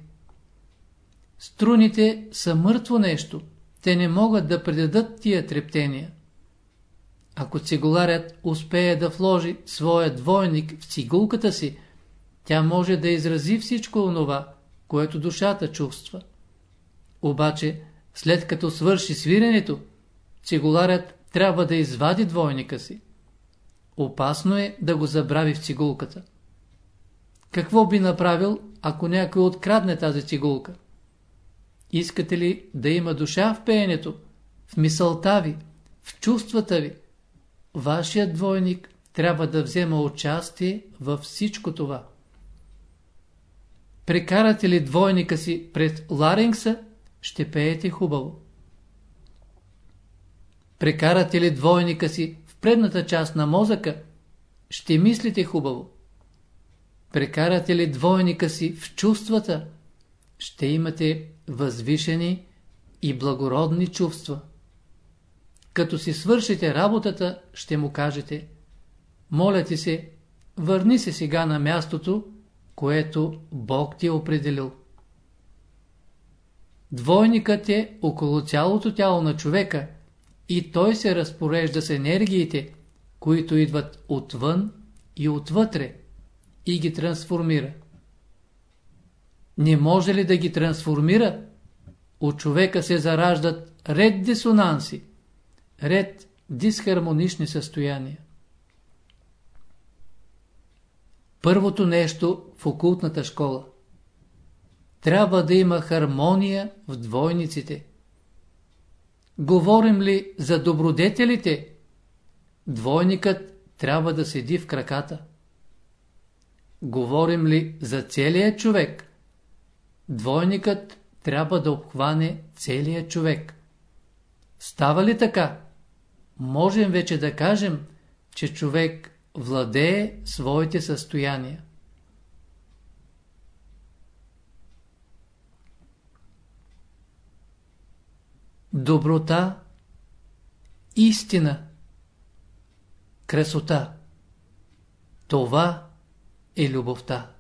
Speaker 1: Струните са мъртво нещо, те не могат да предадат тия трептения. Ако цигуларят успее да вложи своя двойник в цигулката си, тя може да изрази всичко онова, което душата чувства. Обаче, след като свърши свиренето, цигуларят трябва да извади двойника си. Опасно е да го забрави в цигулката. Какво би направил, ако някой открадне тази цигулка? Искате ли да има душа в пеенето, в мисълта ви, в чувствата ви? Вашият двойник трябва да взема участие във всичко това. Прекарате ли двойника си пред ларингса, ще пеете хубаво. Прекарате ли двойника си в предната част на мозъка, ще мислите хубаво. Прекарате ли двойника си в чувствата, ще имате възвишени и благородни чувства. Като си свършите работата, ще му кажете Моля ти се, върни се сега на мястото, което Бог ти е определил. Двойникът е около цялото тяло на човека и той се разпорежда с енергиите, които идват отвън и отвътре и ги трансформира. Не може ли да ги трансформира? От човека се зараждат ред дисонанси, ред дисхармонични състояния. Първото нещо в окултната школа. Трябва да има хармония в двойниците. Говорим ли за добродетелите? Двойникът трябва да седи в краката. Говорим ли за целия човек? Двойникът трябва да обхване целия човек. Става ли така? Можем вече да кажем, че човек владее своите състояния. Доброта, истина, красота. Това е любовта.